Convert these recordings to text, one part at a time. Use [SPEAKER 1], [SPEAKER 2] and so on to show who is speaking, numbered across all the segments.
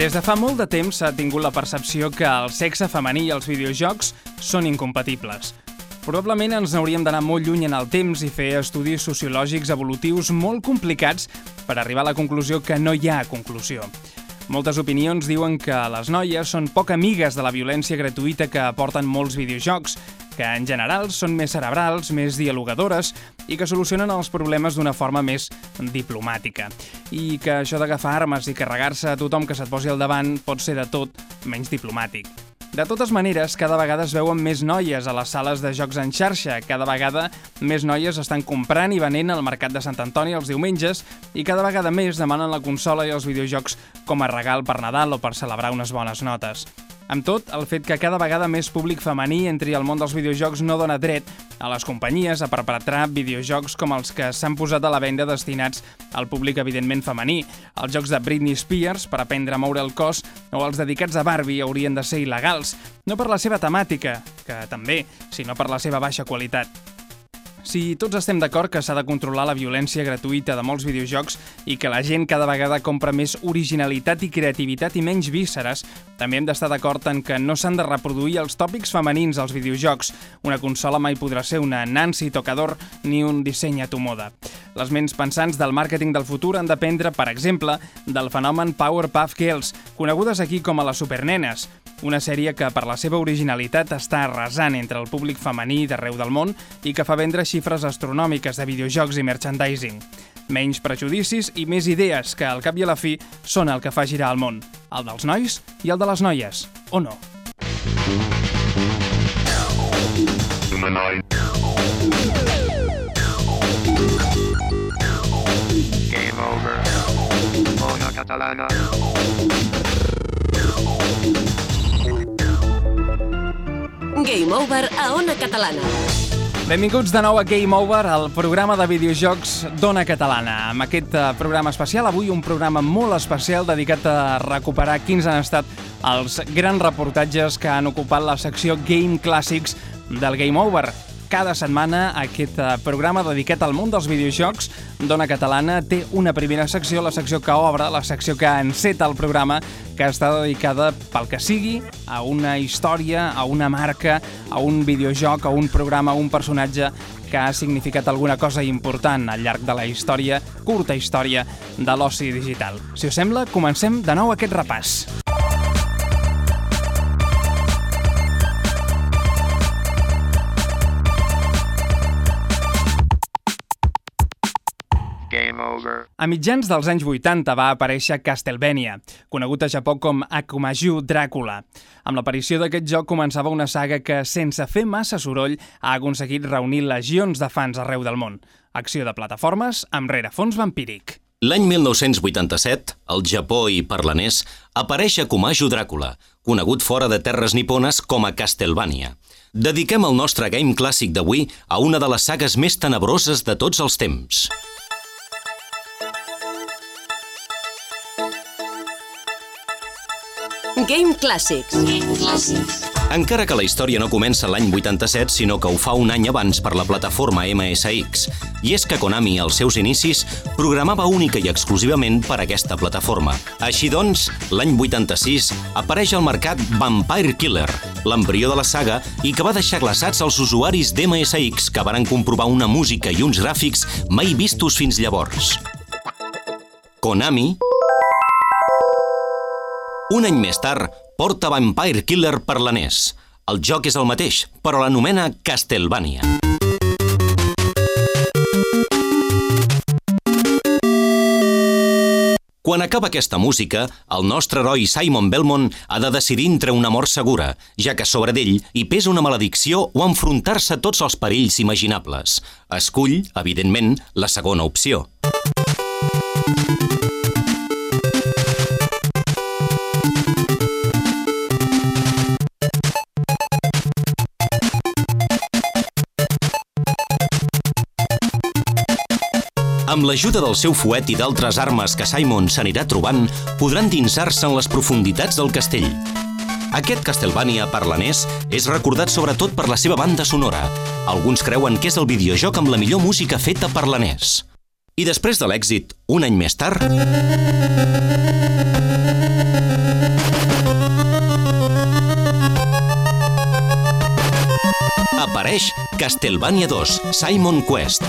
[SPEAKER 1] Des de fa molt de temps s'ha tingut la percepció que el sexe femení i els videojocs són incompatibles. Probablement ens n'hauríem d'anar molt lluny en el temps i fer estudis sociològics evolutius molt complicats per arribar a la conclusió que no hi ha conclusió. Moltes opinions diuen que les noies són poc amigues de la violència gratuïta que aporten molts videojocs, que en general són més cerebrals, més dialogadores i que solucionen els problemes d'una forma més diplomàtica. I que això d'agafar armes i carregar-se a tothom que se't posi al davant pot ser de tot menys diplomàtic. De totes maneres, cada vegada es veuen més noies a les sales de jocs en xarxa, cada vegada més noies estan comprant i venent al mercat de Sant Antoni els diumenges i cada vegada més demanen la consola i els videojocs com a regal per Nadal o per celebrar unes bones notes. Amb tot, el fet que cada vegada més públic femení entri al món dels videojocs no dona dret a les companyies a perpetrar videojocs com els que s'han posat a la venda destinats al públic evidentment femení. Els jocs de Britney Spears per aprendre a moure el cos o els dedicats a Barbie haurien de ser il·legals, no per la seva temàtica, que també, sinó per la seva baixa qualitat. Si tots estem d'acord que s'ha de controlar la violència gratuïta de molts videojocs i que la gent cada vegada compra més originalitat i creativitat i menys vísceres, també hem d'estar d'acord en que no s'han de reproduir els tòpics femenins als videojocs. Una consola mai podrà ser una Nancy Tocador ni un disseny a tu moda. Les ments pensants del màrqueting del futur han d'aprendre, per exemple, del fenomen Powerpuff Girls, conegudes aquí com a les supernenes, una sèrie que per la seva originalitat està arrasant entre el públic femení d'arreu del món i que fa vendre xifres astronòmiques de videojocs i merchandising. Menys prejudicis i més idees que, al cap i a la fi, són el que fa girar el món. El dels nois i el de les noies, o no?
[SPEAKER 2] Game over. Catalana.
[SPEAKER 3] Game Over a Ona Catalana.
[SPEAKER 1] Benvinguts de nou a Game Over, el programa de videojocs d'Ona Catalana. Amb aquest eh, programa especial, avui un programa molt especial dedicat a recuperar quins han estat els grans reportatges que han ocupat la secció Game Classics del Game Over. Cada setmana aquest eh, programa dedicat al món dels videojocs d'Ona Catalana té una primera secció, la secció que obre, la secció que enceta el programa, que està dedicada pel que sigui a una història, a una marca, a un videojoc, a un programa, a un personatge que ha significat alguna cosa important al llarg de la història, curta història, de l'oci digital. Si us sembla, comencem de nou aquest repàs. A mitjans dels anys 80 va aparèixer Castlevania, conegut a Japó com Akumaju Dràcula. Amb l'aparició d'aquest joc començava una saga que, sense fer massa soroll, ha aconseguit reunir legions de fans arreu del món. Acció de plataformes amb rerefons vampíric.
[SPEAKER 4] L'any 1987, al Japó i per la NES, apareix Akumaju Dràcula, conegut fora de terres nipones com a Castlevania. Dediquem el nostre game clàssic d'avui a una de les sagues més tenebroses de tots els temps.
[SPEAKER 3] Game Classics.
[SPEAKER 4] Encara que la història no comença l'any 87, sinó que ho fa un any abans per la plataforma MSX. I és que Konami, als seus inicis, programava única i exclusivament per aquesta plataforma. Així doncs, l'any 86 apareix al mercat Vampire Killer, l'embrió de la saga i que va deixar glaçats els usuaris d'MSX que varen comprovar una música i uns gràfics mai vistos fins llavors. Konami, un any més tard, porta Vampire Killer per la NES. El joc és el mateix, però l'anomena Castlevania. Quan acaba aquesta música, el nostre heroi Simon Belmont ha de decidir entre una mort segura, ja que sobre d'ell hi pesa una maledicció o enfrontar-se a tots els perills imaginables. Escull, evidentment, la segona opció. Amb l'ajuda del seu fuet i d'altres armes que Simon s'anirà trobant, podran dinsar-se en les profunditats del castell. Aquest Castlevania per la NES és recordat sobretot per la seva banda sonora. Alguns creuen que és el videojoc amb la millor música feta per la NES. I després de l'èxit, un any més tard... Apareix Castlevania 2, Simon Quest.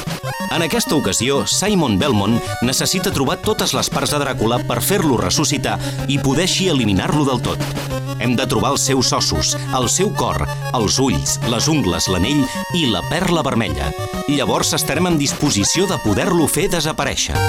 [SPEAKER 4] En aquesta ocasió, Simon Belmont necessita trobar totes les parts de Dràcula per fer-lo ressuscitar i poder així eliminar-lo del tot. Hem de trobar els seus ossos, el seu cor, els ulls, les ungles, l'anell i la perla vermella. Llavors estarem en disposició de poder-lo fer desaparèixer.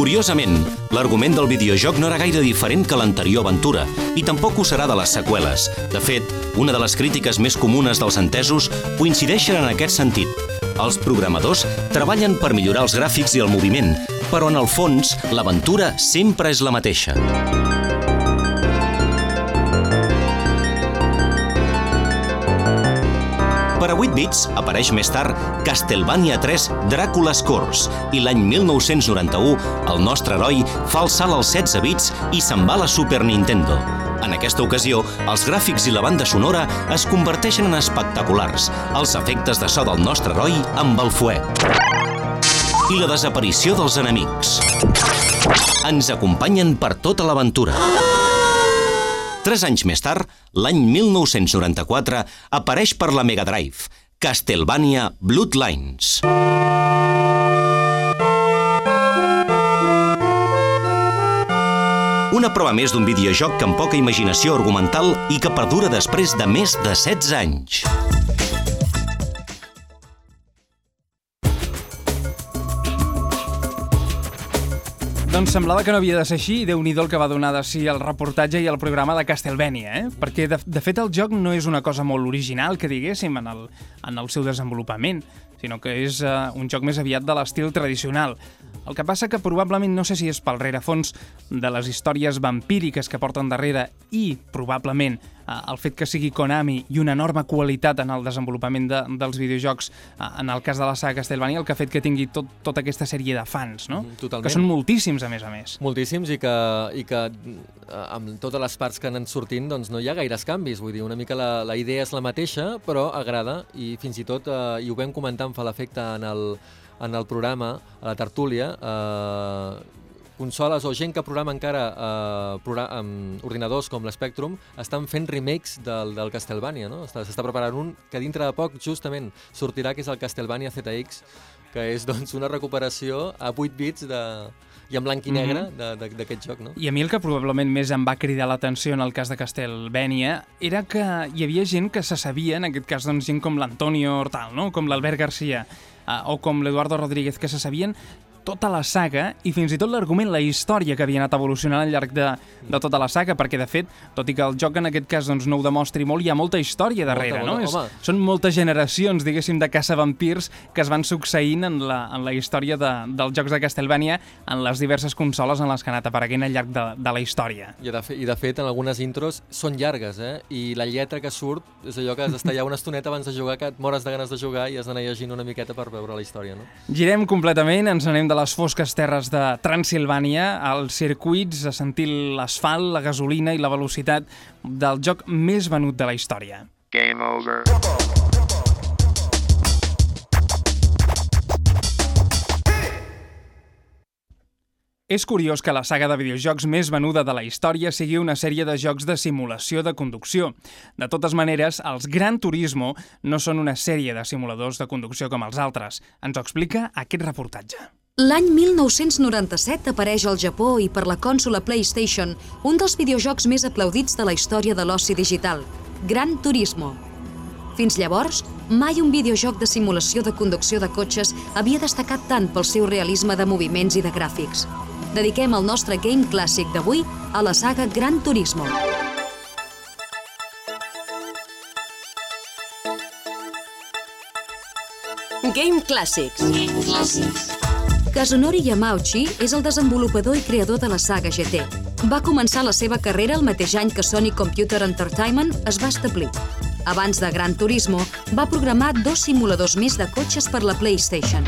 [SPEAKER 4] Curiosament, l'argument del videojoc no era gaire diferent que l'anterior aventura, i tampoc ho serà de les seqüeles. De fet, una de les crítiques més comunes dels entesos coincideixen en aquest sentit. Els programadors treballen per millorar els gràfics i el moviment, però en el fons, l'aventura sempre és la mateixa. 8 bits apareix més tard Castlevania 3 Dràcula's Curse i l'any 1991 el nostre heroi fa el salt als 16 bits i se'n va a la Super Nintendo. En aquesta ocasió, els gràfics i la banda sonora es converteixen en espectaculars, els efectes de so del nostre heroi amb el fuet i la desaparició dels enemics. Ens acompanyen per tota l'aventura. Tres anys més tard, l'any 1994, apareix per la Mega Drive, Castlevania Bloodlines. Una prova més d'un videojoc que amb poca imaginació argumental i que perdura després de més de 16 anys.
[SPEAKER 1] Doncs semblava que no havia de ser així i déu nhi que va donar de si el reportatge i el programa de Castlevania, eh? Perquè, de, de fet, el joc no és una cosa molt original, que diguéssim, en el, en el seu desenvolupament, sinó que és uh, un joc més aviat de l'estil tradicional. El que passa que probablement, no sé si és pel rerefons de les històries vampíriques que porten darrere i, probablement, eh, el fet que sigui Konami i una enorme qualitat en el desenvolupament de, dels videojocs, eh, en el cas de la saga Castlevania, el que ha fet que tingui tot, tota aquesta sèrie de fans, no?
[SPEAKER 5] Mhm, totalment.
[SPEAKER 1] Que són moltíssims, a més a més.
[SPEAKER 5] Moltíssims i que, i que eh, amb totes les parts que anen sortint doncs no hi ha gaires canvis, vull dir, una mica la, la idea és la mateixa, però agrada i fins i tot, eh, i ho vam comentar en fa l'efecte en, el, en el programa, a la tertúlia, eh, consoles o gent que programa encara eh, programa, um, ordinadors com l'Spectrum estan fent remakes del, del Castlevania, no? S'està preparant un que dintre de poc justament sortirà, que és el Castlevania ZX, que és doncs una recuperació a 8 bits de, i en blanc i negre mm -hmm. d'aquest joc, no?
[SPEAKER 1] I a mi el que probablement més em va cridar l'atenció en el cas de Castlevania era que hi havia gent que se sabia, en aquest cas doncs gent com l'Antonio Hortal, no? com l'Albert Garcia, eh, o com l'Eduardo Rodríguez, que se sabien tota la saga i fins i tot l'argument, la història que havia anat evolucionant al llarg de, de tota la saga, perquè de fet, tot i que el joc en aquest cas doncs, no ho demostri molt, hi ha molta història darrere,
[SPEAKER 5] molta,
[SPEAKER 1] no?
[SPEAKER 5] molta,
[SPEAKER 1] És, són moltes generacions, diguéssim, de caça-vampirs que es van succeint en la, en la història de, dels jocs de Castlevania en les diverses consoles en les que ha anat apareguent al llarg de, de la història.
[SPEAKER 5] I de, fe, I de fet, en algunes intros són llargues, eh? I la lletra que surt és allò que has d'estar ja una estoneta abans de jugar, que et mores de ganes de jugar i has d'anar llegint una miqueta per veure la història, no?
[SPEAKER 1] Girem completament, ens anem de les fosques terres de Transilvània als circuits a sentir l'asfalt, la gasolina i la velocitat del joc més venut de la història.
[SPEAKER 2] Game over.
[SPEAKER 1] És curiós que la saga de videojocs més venuda de la història sigui una sèrie de jocs de simulació de conducció. De totes maneres, els Gran Turismo no són una sèrie de simuladors de conducció com els altres. Ens ho explica aquest reportatge.
[SPEAKER 6] L'any 1997 apareix al Japó i per la consola PlayStation un dels videojocs més aplaudits de la història de l'oci digital, Gran Turismo. Fins llavors, mai un videojoc de simulació de conducció de cotxes havia destacat tant pel seu realisme de moviments i de gràfics. Dediquem el nostre game clàssic d'avui a la saga Gran Turismo.
[SPEAKER 3] Game Classics.
[SPEAKER 6] Kazunori Yamauchi és el desenvolupador i creador de la saga GT. Va començar la seva carrera el mateix any que Sony Computer Entertainment es va establir. Abans de Gran Turismo, va programar dos simuladors més de cotxes per la PlayStation.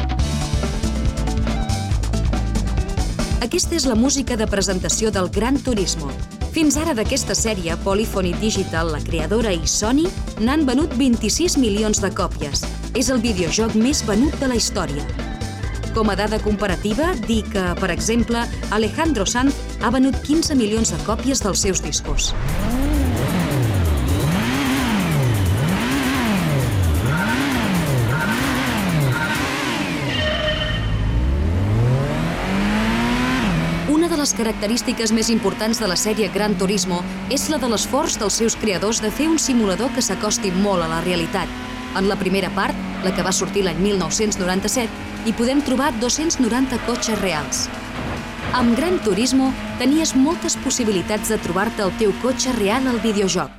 [SPEAKER 6] Aquesta és la música de presentació del Gran Turismo. Fins ara d'aquesta sèrie, Polyphony Digital, la creadora i Sony n'han venut 26 milions de còpies. És el videojoc més venut de la història. Com a dada comparativa, dir que, per exemple, Alejandro Sanz ha venut 15 milions de còpies dels seus discos. Una de les característiques més importants de la sèrie Gran Turismo és la de l'esforç dels seus creadors de fer un simulador que s'acosti molt a la realitat. En la primera part, la que va sortir l'any 1997, hi podem trobar 290 cotxes reals. Amb Gran Turismo tenies moltes possibilitats de trobar-te el teu cotxe real al videojoc.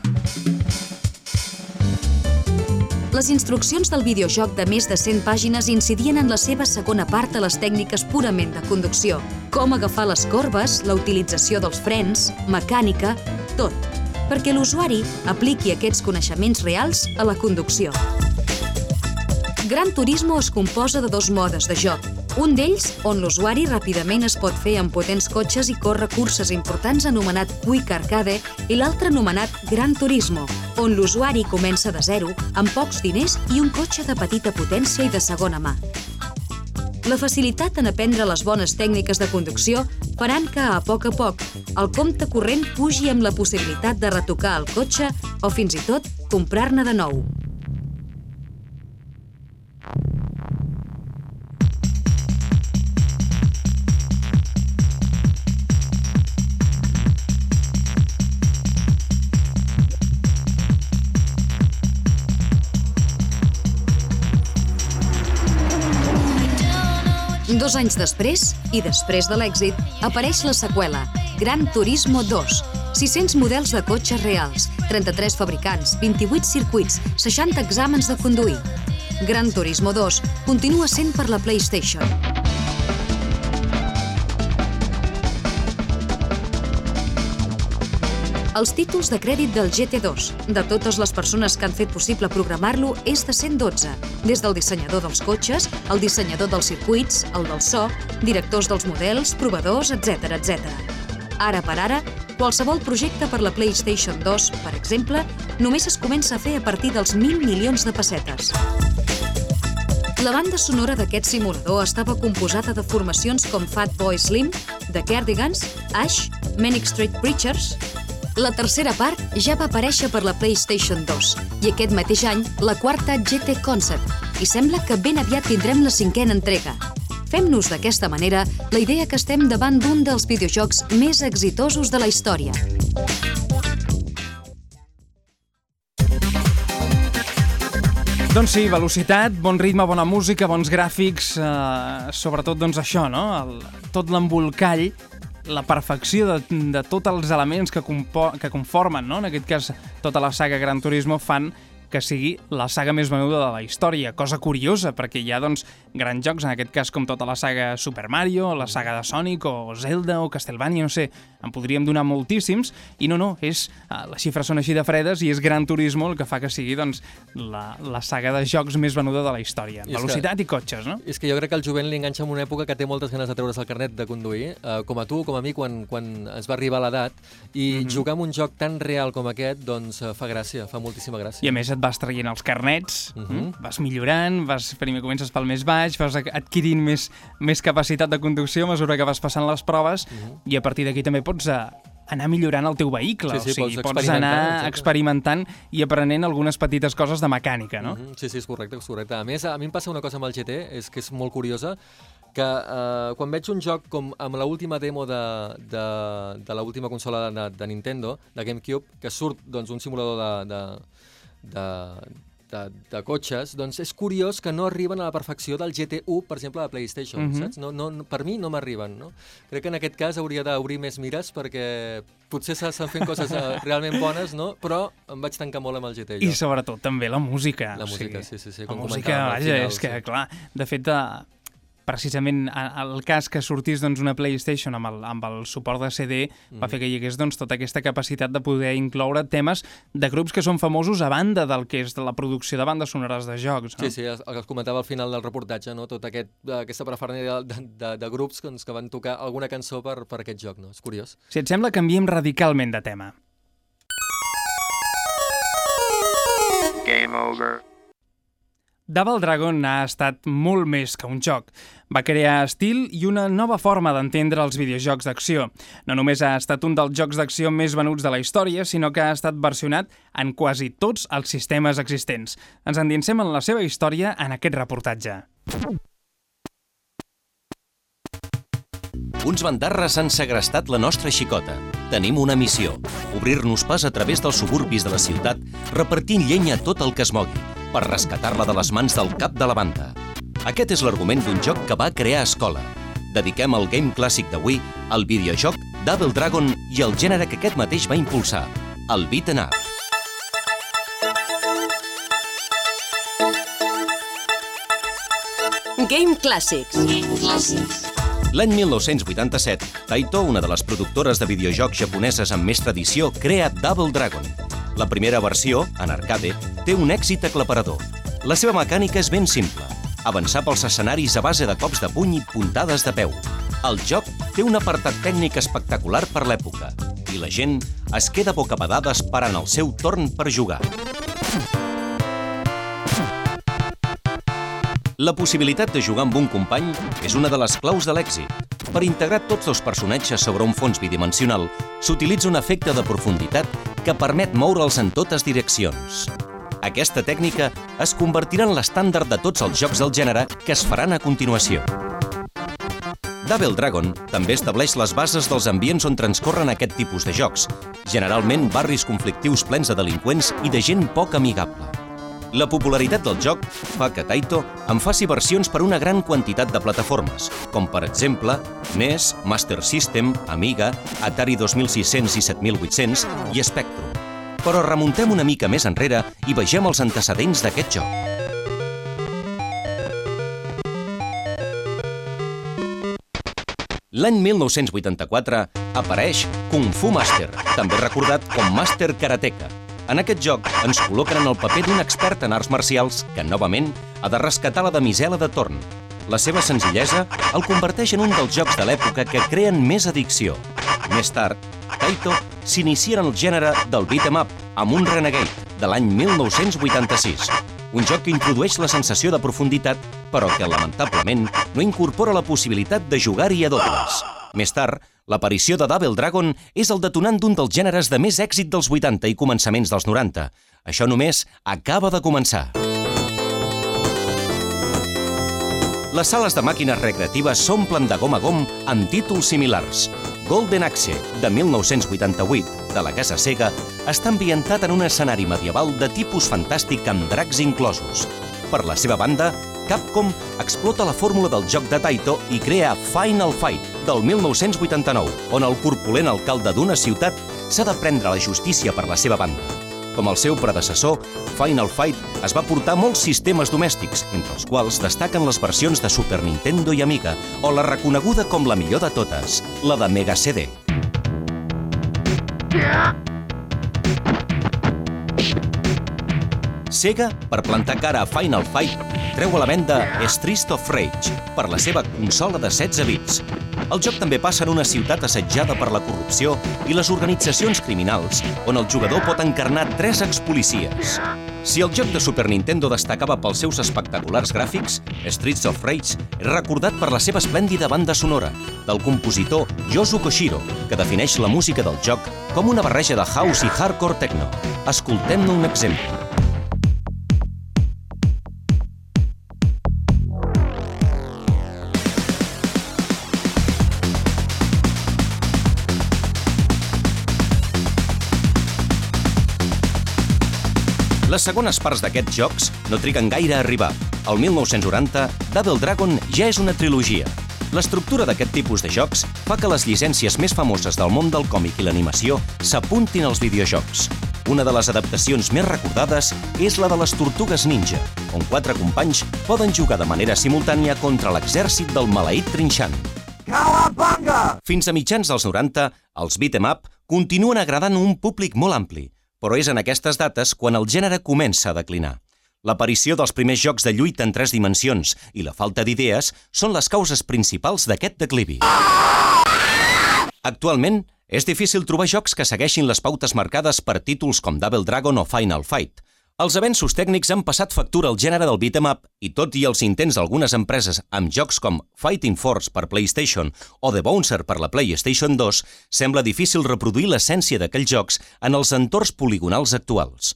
[SPEAKER 6] Les instruccions del videojoc de més de 100 pàgines incidien en la seva segona part a les tècniques purament de conducció. Com agafar les corbes, la utilització dels frens, mecànica, tot, perquè l'usuari apliqui aquests coneixements reals a la conducció. Gran Turismo es composa de dos modes de joc. Un d'ells, on l'usuari ràpidament es pot fer amb potents cotxes i córrer curses importants anomenat Quick Arcade i l'altre anomenat Gran Turismo, on l'usuari comença de zero, amb pocs diners i un cotxe de petita potència i de segona mà. La facilitat en aprendre les bones tècniques de conducció faran que, a poc a poc, el compte corrent pugi amb la possibilitat de retocar el cotxe o fins i tot comprar-ne de nou. Dos anys després, i després de l'èxit, apareix la seqüela, Gran Turismo 2, 600 models de cotxes reals, 33 fabricants, 28 circuits, 60 exàmens de conduir. Gran Turismo 2 continua sent per la PlayStation. Els títols de crèdit del GT2, de totes les persones que han fet possible programar-lo, és de 112, des del dissenyador dels cotxes, el dissenyador dels circuits, el del so, directors dels models, provadors, etc etc. Ara per ara, qualsevol projecte per la PlayStation 2, per exemple, només es comença a fer a partir dels 1.000 milions de pessetes. La banda sonora d'aquest simulador estava composada de formacions com Fatboy Slim, The Cardigans, Ash, Manic Street Preachers... La tercera part ja va aparèixer per la PlayStation 2 i aquest mateix any la quarta GT Concept i sembla que ben aviat tindrem la cinquena entrega. Fem-nos d'aquesta manera la idea que estem davant d'un dels videojocs més exitosos de la història.
[SPEAKER 1] Doncs sí, velocitat, bon ritme, bona música, bons gràfics, eh, sobretot doncs això, no? El, tot l'embolcall, la perfecció de, de tots els elements que, compo que conformen, no? en aquest cas tota la saga Gran Turismo, fan que sigui la saga més venuda de la història. Cosa curiosa, perquè hi ha doncs, grans jocs, en aquest cas com tota la saga Super Mario, la saga de Sonic, o Zelda, o Castlevania, no sé, en podríem donar moltíssims, i no, no, és, eh, les xifres són així de fredes i és Gran Turismo el que fa que sigui doncs, la, la saga de jocs més venuda de la història.
[SPEAKER 5] I
[SPEAKER 1] Velocitat i cotxes, no?
[SPEAKER 5] És que jo crec que el jovent li enganxa en una època que té moltes ganes de treure's el carnet de conduir, eh, com a tu com a mi quan, quan es va arribar a l'edat, i
[SPEAKER 1] Mhm.
[SPEAKER 5] jugar amb un joc tan real com aquest, doncs eh, fa gràcia, fa moltíssima gràcia.
[SPEAKER 1] I a més et vas traient els carnets,
[SPEAKER 5] Mhm.
[SPEAKER 1] -huh. vas millorant, vas, primer comences pel més baix, vas adquirint més, més capacitat de conducció a mesura que vas passant les proves
[SPEAKER 5] Mhm.
[SPEAKER 1] i a partir d'aquí també pots uh, anar millorant el teu vehicle,
[SPEAKER 5] Sí, sí,
[SPEAKER 1] o sigui,
[SPEAKER 5] pots
[SPEAKER 1] pots, anar
[SPEAKER 5] exacte.
[SPEAKER 1] experimentant i aprenent algunes petites coses de mecànica, no?
[SPEAKER 5] Mhm, Sí, sí, és correcte, és correcte. A més, a mi em passa una cosa amb el GT, és que és molt curiosa, que eh, quan veig un joc com amb l'última demo de, de, de l'última consola de, de Nintendo, de GameCube, que surt doncs, un simulador de, de, de, de, de cotxes, doncs és curiós que no arriben a la perfecció del GT1, per exemple, de PlayStation,
[SPEAKER 1] Mhm.
[SPEAKER 5] saps? No, no, per mi no m'arriben, no? Crec que en aquest cas hauria d'obrir més mires perquè potser s'estan fent coses eh, realment bones, no? Però em vaig tancar molt amb el GT.
[SPEAKER 1] I
[SPEAKER 5] jo.
[SPEAKER 1] sobretot també la música.
[SPEAKER 5] La
[SPEAKER 1] o
[SPEAKER 5] música,
[SPEAKER 1] sigui,
[SPEAKER 5] sí, sí, sí,
[SPEAKER 1] La
[SPEAKER 5] com
[SPEAKER 1] música,
[SPEAKER 5] comentàvem al
[SPEAKER 1] vaja,
[SPEAKER 5] final,
[SPEAKER 1] és que,
[SPEAKER 5] sí.
[SPEAKER 1] clar, de fet, eh, precisament el cas que sortís doncs, una PlayStation amb el, amb el suport de CD va fer que hi hagués doncs, tota aquesta capacitat de poder incloure temes de grups que són famosos a banda del que és de la producció de bandes sonores de jocs. No?
[SPEAKER 5] Sí, sí, el que es comentava al final del reportatge, no? tota aquest, aquesta preferència de, de, de grups que, doncs, que van tocar alguna cançó per, per aquest joc. No? És curiós.
[SPEAKER 1] Si et sembla, canviem radicalment de tema.
[SPEAKER 2] Game over.
[SPEAKER 1] Double Dragon ha estat molt més que un joc. Va crear estil i una nova forma d'entendre els videojocs d'acció. No només ha estat un dels jocs d'acció més venuts de la història, sinó que ha estat versionat en quasi tots els sistemes existents. Ens endinsem en la seva història en aquest reportatge.
[SPEAKER 4] Uns bandarres han segrestat la nostra xicota. Tenim una missió, obrir-nos pas a través dels suburbis de la ciutat, repartint llenya tot el que es mogui, per rescatar-la de les mans del cap de la banda. Aquest és l'argument d'un joc que va crear Escola. Dediquem el game clàssic d'avui al videojoc Double Dragon i al gènere que aquest mateix va impulsar, el beat 'em up.
[SPEAKER 3] Game Classics.
[SPEAKER 4] L'any 1987, Taito, una de les productores de videojocs japoneses amb més tradició, crea Double Dragon. La primera versió, en arcade, té un èxit aclaparador. La seva mecànica és ben simple. Avançar pels escenaris a base de cops de puny i puntades de peu. El joc té un apartat tècnic espectacular per l'època i la gent es queda bocabadada esperant el seu torn per jugar. La possibilitat de jugar amb un company és una de les claus de l'èxit. Per integrar tots dos personatges sobre un fons bidimensional, s'utilitza un efecte de profunditat que permet moure'ls en totes direccions. Aquesta tècnica es convertirà en l'estàndard de tots els jocs del gènere que es faran a continuació. Double Dragon també estableix les bases dels ambients on transcorren aquest tipus de jocs, generalment barris conflictius plens de delinqüents i de gent poc amigable. La popularitat del joc fa que Taito en faci versions per una gran quantitat de plataformes, com per exemple NES, Master System, Amiga, Atari 2600 i 7800 i Spectrum. Però remuntem una mica més enrere i vegem els antecedents d'aquest joc. L'any 1984 apareix Kung Fu Master, també recordat com Master Karateka. En aquest joc ens col·loquen en el paper d'un expert en arts marcials que, novament, ha de rescatar la damisela de torn. La seva senzillesa el converteix en un dels jocs de l'època que creen més addicció. Més tard, Taito s'inicia en el gènere del beat 'em up amb un Renegade de l'any 1986, un joc que introdueix la sensació de profunditat, però que, lamentablement, no incorpora la possibilitat de jugar-hi a dobles. Més tard, l'aparició de Double Dragon és el detonant d'un dels gèneres de més èxit dels 80 i començaments dels 90. Això només acaba de començar. Les sales de màquines recreatives s'omplen de gom a gom amb títols similars. Golden Axe, de 1988, de la casa Sega, està ambientat en un escenari medieval de tipus fantàstic amb dracs inclosos. Per la seva banda, Capcom explota la fórmula del joc de Taito i crea Final Fight, del 1989, on el corpulent alcalde d'una ciutat s'ha de prendre la justícia per la seva banda. Com el seu predecessor, Final Fight es va portar molts sistemes domèstics, entre els quals destaquen les versions de Super Nintendo i Amiga, o la reconeguda com la millor de totes, la de Mega CD. Sega, per plantar cara a Final Fight, treu a la venda Streets of Rage per la seva consola de 16 bits. El joc també passa en una ciutat assetjada per la corrupció i les organitzacions criminals, on el jugador pot encarnar tres expolicies. Si el joc de Super Nintendo destacava pels seus espectaculars gràfics, Streets of Rage és recordat per la seva esplèndida banda sonora, del compositor Yosu Koshiro, que defineix la música del joc com una barreja de house i hardcore techno. Escoltem-ne un exemple. Les segones parts d'aquests jocs no triguen gaire a arribar. El 1990, Double Dragon ja és una trilogia. L'estructura d'aquest tipus de jocs fa que les llicències més famoses del món del còmic i l'animació s'apuntin als videojocs. Una de les adaptacions més recordades és la de les Tortugues Ninja, on quatre companys poden jugar de manera simultània contra l'exèrcit del maleït trinxant. Fins a mitjans dels 90, els beat'em up continuen agradant un públic molt ampli, però és en aquestes dates quan el gènere comença a declinar. L'aparició dels primers jocs de lluita en tres dimensions i la falta d'idees són les causes principals d'aquest declivi. Actualment, és difícil trobar jocs que segueixin les pautes marcades per títols com Double Dragon o Final Fight. Els avenços tècnics han passat factura al gènere del beat'em up i tot i els intents d'algunes empreses amb jocs com Fighting Force per PlayStation o The Bouncer per la PlayStation 2, sembla difícil reproduir l'essència d'aquells jocs en els entorns poligonals actuals.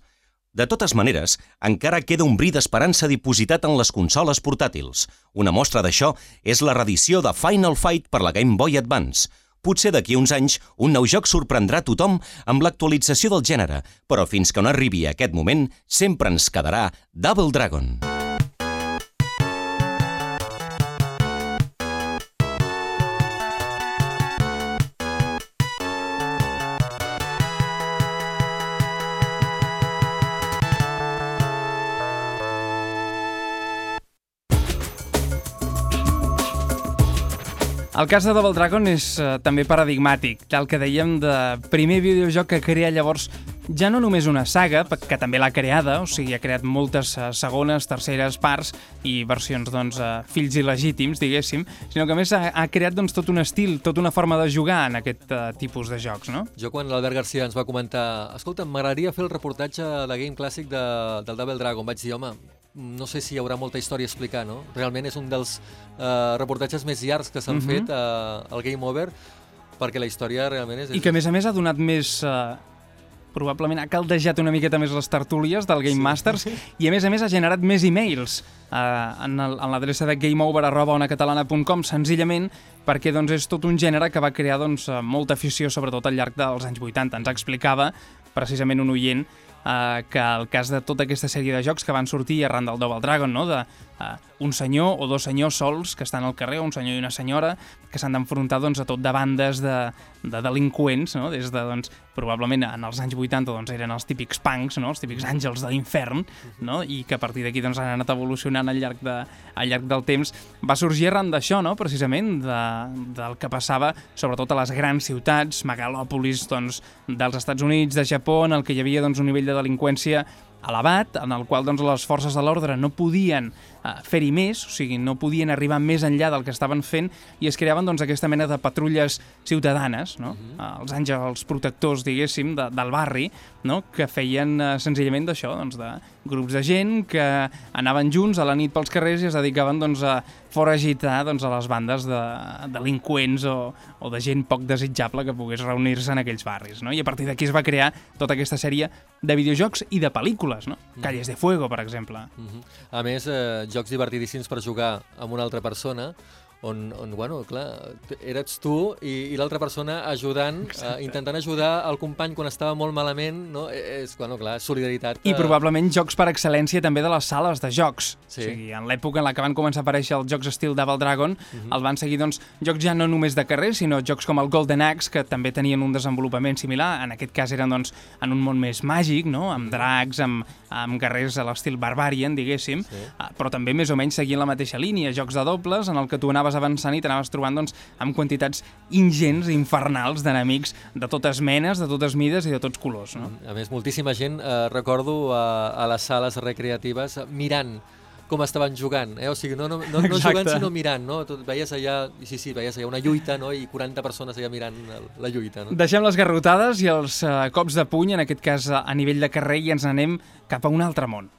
[SPEAKER 4] De totes maneres, encara queda un bri d'esperança dipositat en les consoles portàtils. Una mostra d'això és la reedició de Final Fight per la Game Boy Advance. Potser d'aquí uns anys un nou joc sorprendrà tothom amb l'actualització del gènere, però fins que no arribi a aquest moment sempre ens quedarà Double Dragon.
[SPEAKER 1] El cas de Double Dragon és eh, també paradigmàtic, tal que dèiem de primer videojoc que crea llavors ja no només una saga, que també l'ha creada, o sigui, ha creat moltes eh, segones, terceres parts i versions, doncs, eh, fills il·legítims, diguéssim, sinó que més ha, ha creat, doncs, tot un estil, tota una forma de jugar en aquest eh, tipus de jocs, no?
[SPEAKER 5] Jo quan l'Albert Garcia ens va comentar escolta, m'agradaria fer el reportatge de Game Classic de, del Double Dragon, vaig dir, home, no sé si hi haurà molta història a explicar, no? Realment és un dels eh, reportatges més llargs que s'han
[SPEAKER 1] Mhm.
[SPEAKER 5] fet eh, al Game Over, perquè la història realment és...
[SPEAKER 1] I que, a més a més, ha donat més... Eh, probablement ha caldejat una miqueta més les tertúlies del Game Masters i, a més a més, ha generat més e-mails eh, en l'adreça de gameover.onacatalana.com senzillament perquè doncs, és tot un gènere que va crear doncs, eh, molta afició, sobretot al llarg dels anys 80. Ens explicava precisament un oient eh, que el cas de tota aquesta sèrie de jocs que van sortir arran del Double Dragon, no? de eh, un senyor o dos senyors sols que estan al carrer, un senyor i una senyora, que s'han d'enfrontar doncs, a tot de bandes de, de delinqüents, no? des de, doncs, probablement en els anys 80 doncs, eren els típics punks, no? els típics àngels de l'infern, no? i que a partir d'aquí doncs, han anat evolucionant al llarg, de, al llarg del temps. Va sorgir arran d'això, no? precisament, de, del que passava sobretot a les grans ciutats, megalòpolis doncs, dels Estats Units, de Japó, en el que hi havia doncs, un nivell de delinqüència elevat, en el qual doncs, les forces de l'ordre no podien fer-hi més, o sigui, no podien arribar més enllà del que estaven fent i es creaven doncs, aquesta mena de patrulles ciutadanes, no? eh, els àngels protectors, diguéssim, de, del barri, no? que feien eh, senzillament d'això, doncs, de grups de gent que anaven junts a la nit pels carrers i es dedicaven doncs, a foragitar doncs, a les bandes de delinqüents o, o de gent poc desitjable que pogués reunir-se en aquells barris. No? I a partir d'aquí es va crear tota aquesta sèrie de videojocs i de pel·lícules, no? Calles de Fuego, per exemple.
[SPEAKER 5] Mhm. A més, eh, jocs divertidíssims per jugar amb una altra persona, on, on bueno, clar, eres tu i, i l'altra persona ajudant, eh, intentant ajudar el company quan estava molt malament, no? Eh, És, bueno, clar, solidaritat.
[SPEAKER 1] I
[SPEAKER 5] eh,
[SPEAKER 1] probablement jocs per excel·lència també de les sales de jocs.
[SPEAKER 5] Sí.
[SPEAKER 1] O sigui, en l'època en la que van començar a aparèixer els jocs estil Double Dragon,
[SPEAKER 5] Mhm.
[SPEAKER 1] el van seguir doncs, jocs ja no només de carrer, sinó jocs com el Golden Axe, que també tenien un desenvolupament similar. En aquest cas eren doncs, en un món més màgic, no?
[SPEAKER 5] Mhm.
[SPEAKER 1] amb dracs, amb, amb guerrers a l'estil Barbarian, diguéssim,
[SPEAKER 5] Sí.
[SPEAKER 1] Ah, però també més o menys seguint la mateixa línia, jocs de dobles, en el que tu anaves avançant i t'anaves trobant doncs, amb quantitats ingents, infernals d'enemics de totes menes, de totes mides i de tots colors. No?
[SPEAKER 5] A més, moltíssima gent, eh, recordo, a, a les sales recreatives, eh, mirant com estaven jugant, eh? o sigui, no, no, no, no jugant sinó mirant, no? Tot, veies allà, sí, sí, veies allà una lluita, no? i 40 persones allà mirant la lluita. No?
[SPEAKER 1] Deixem les garrotades i els uh, cops de puny, en aquest cas a nivell de carrer, i ens anem cap a un altre món.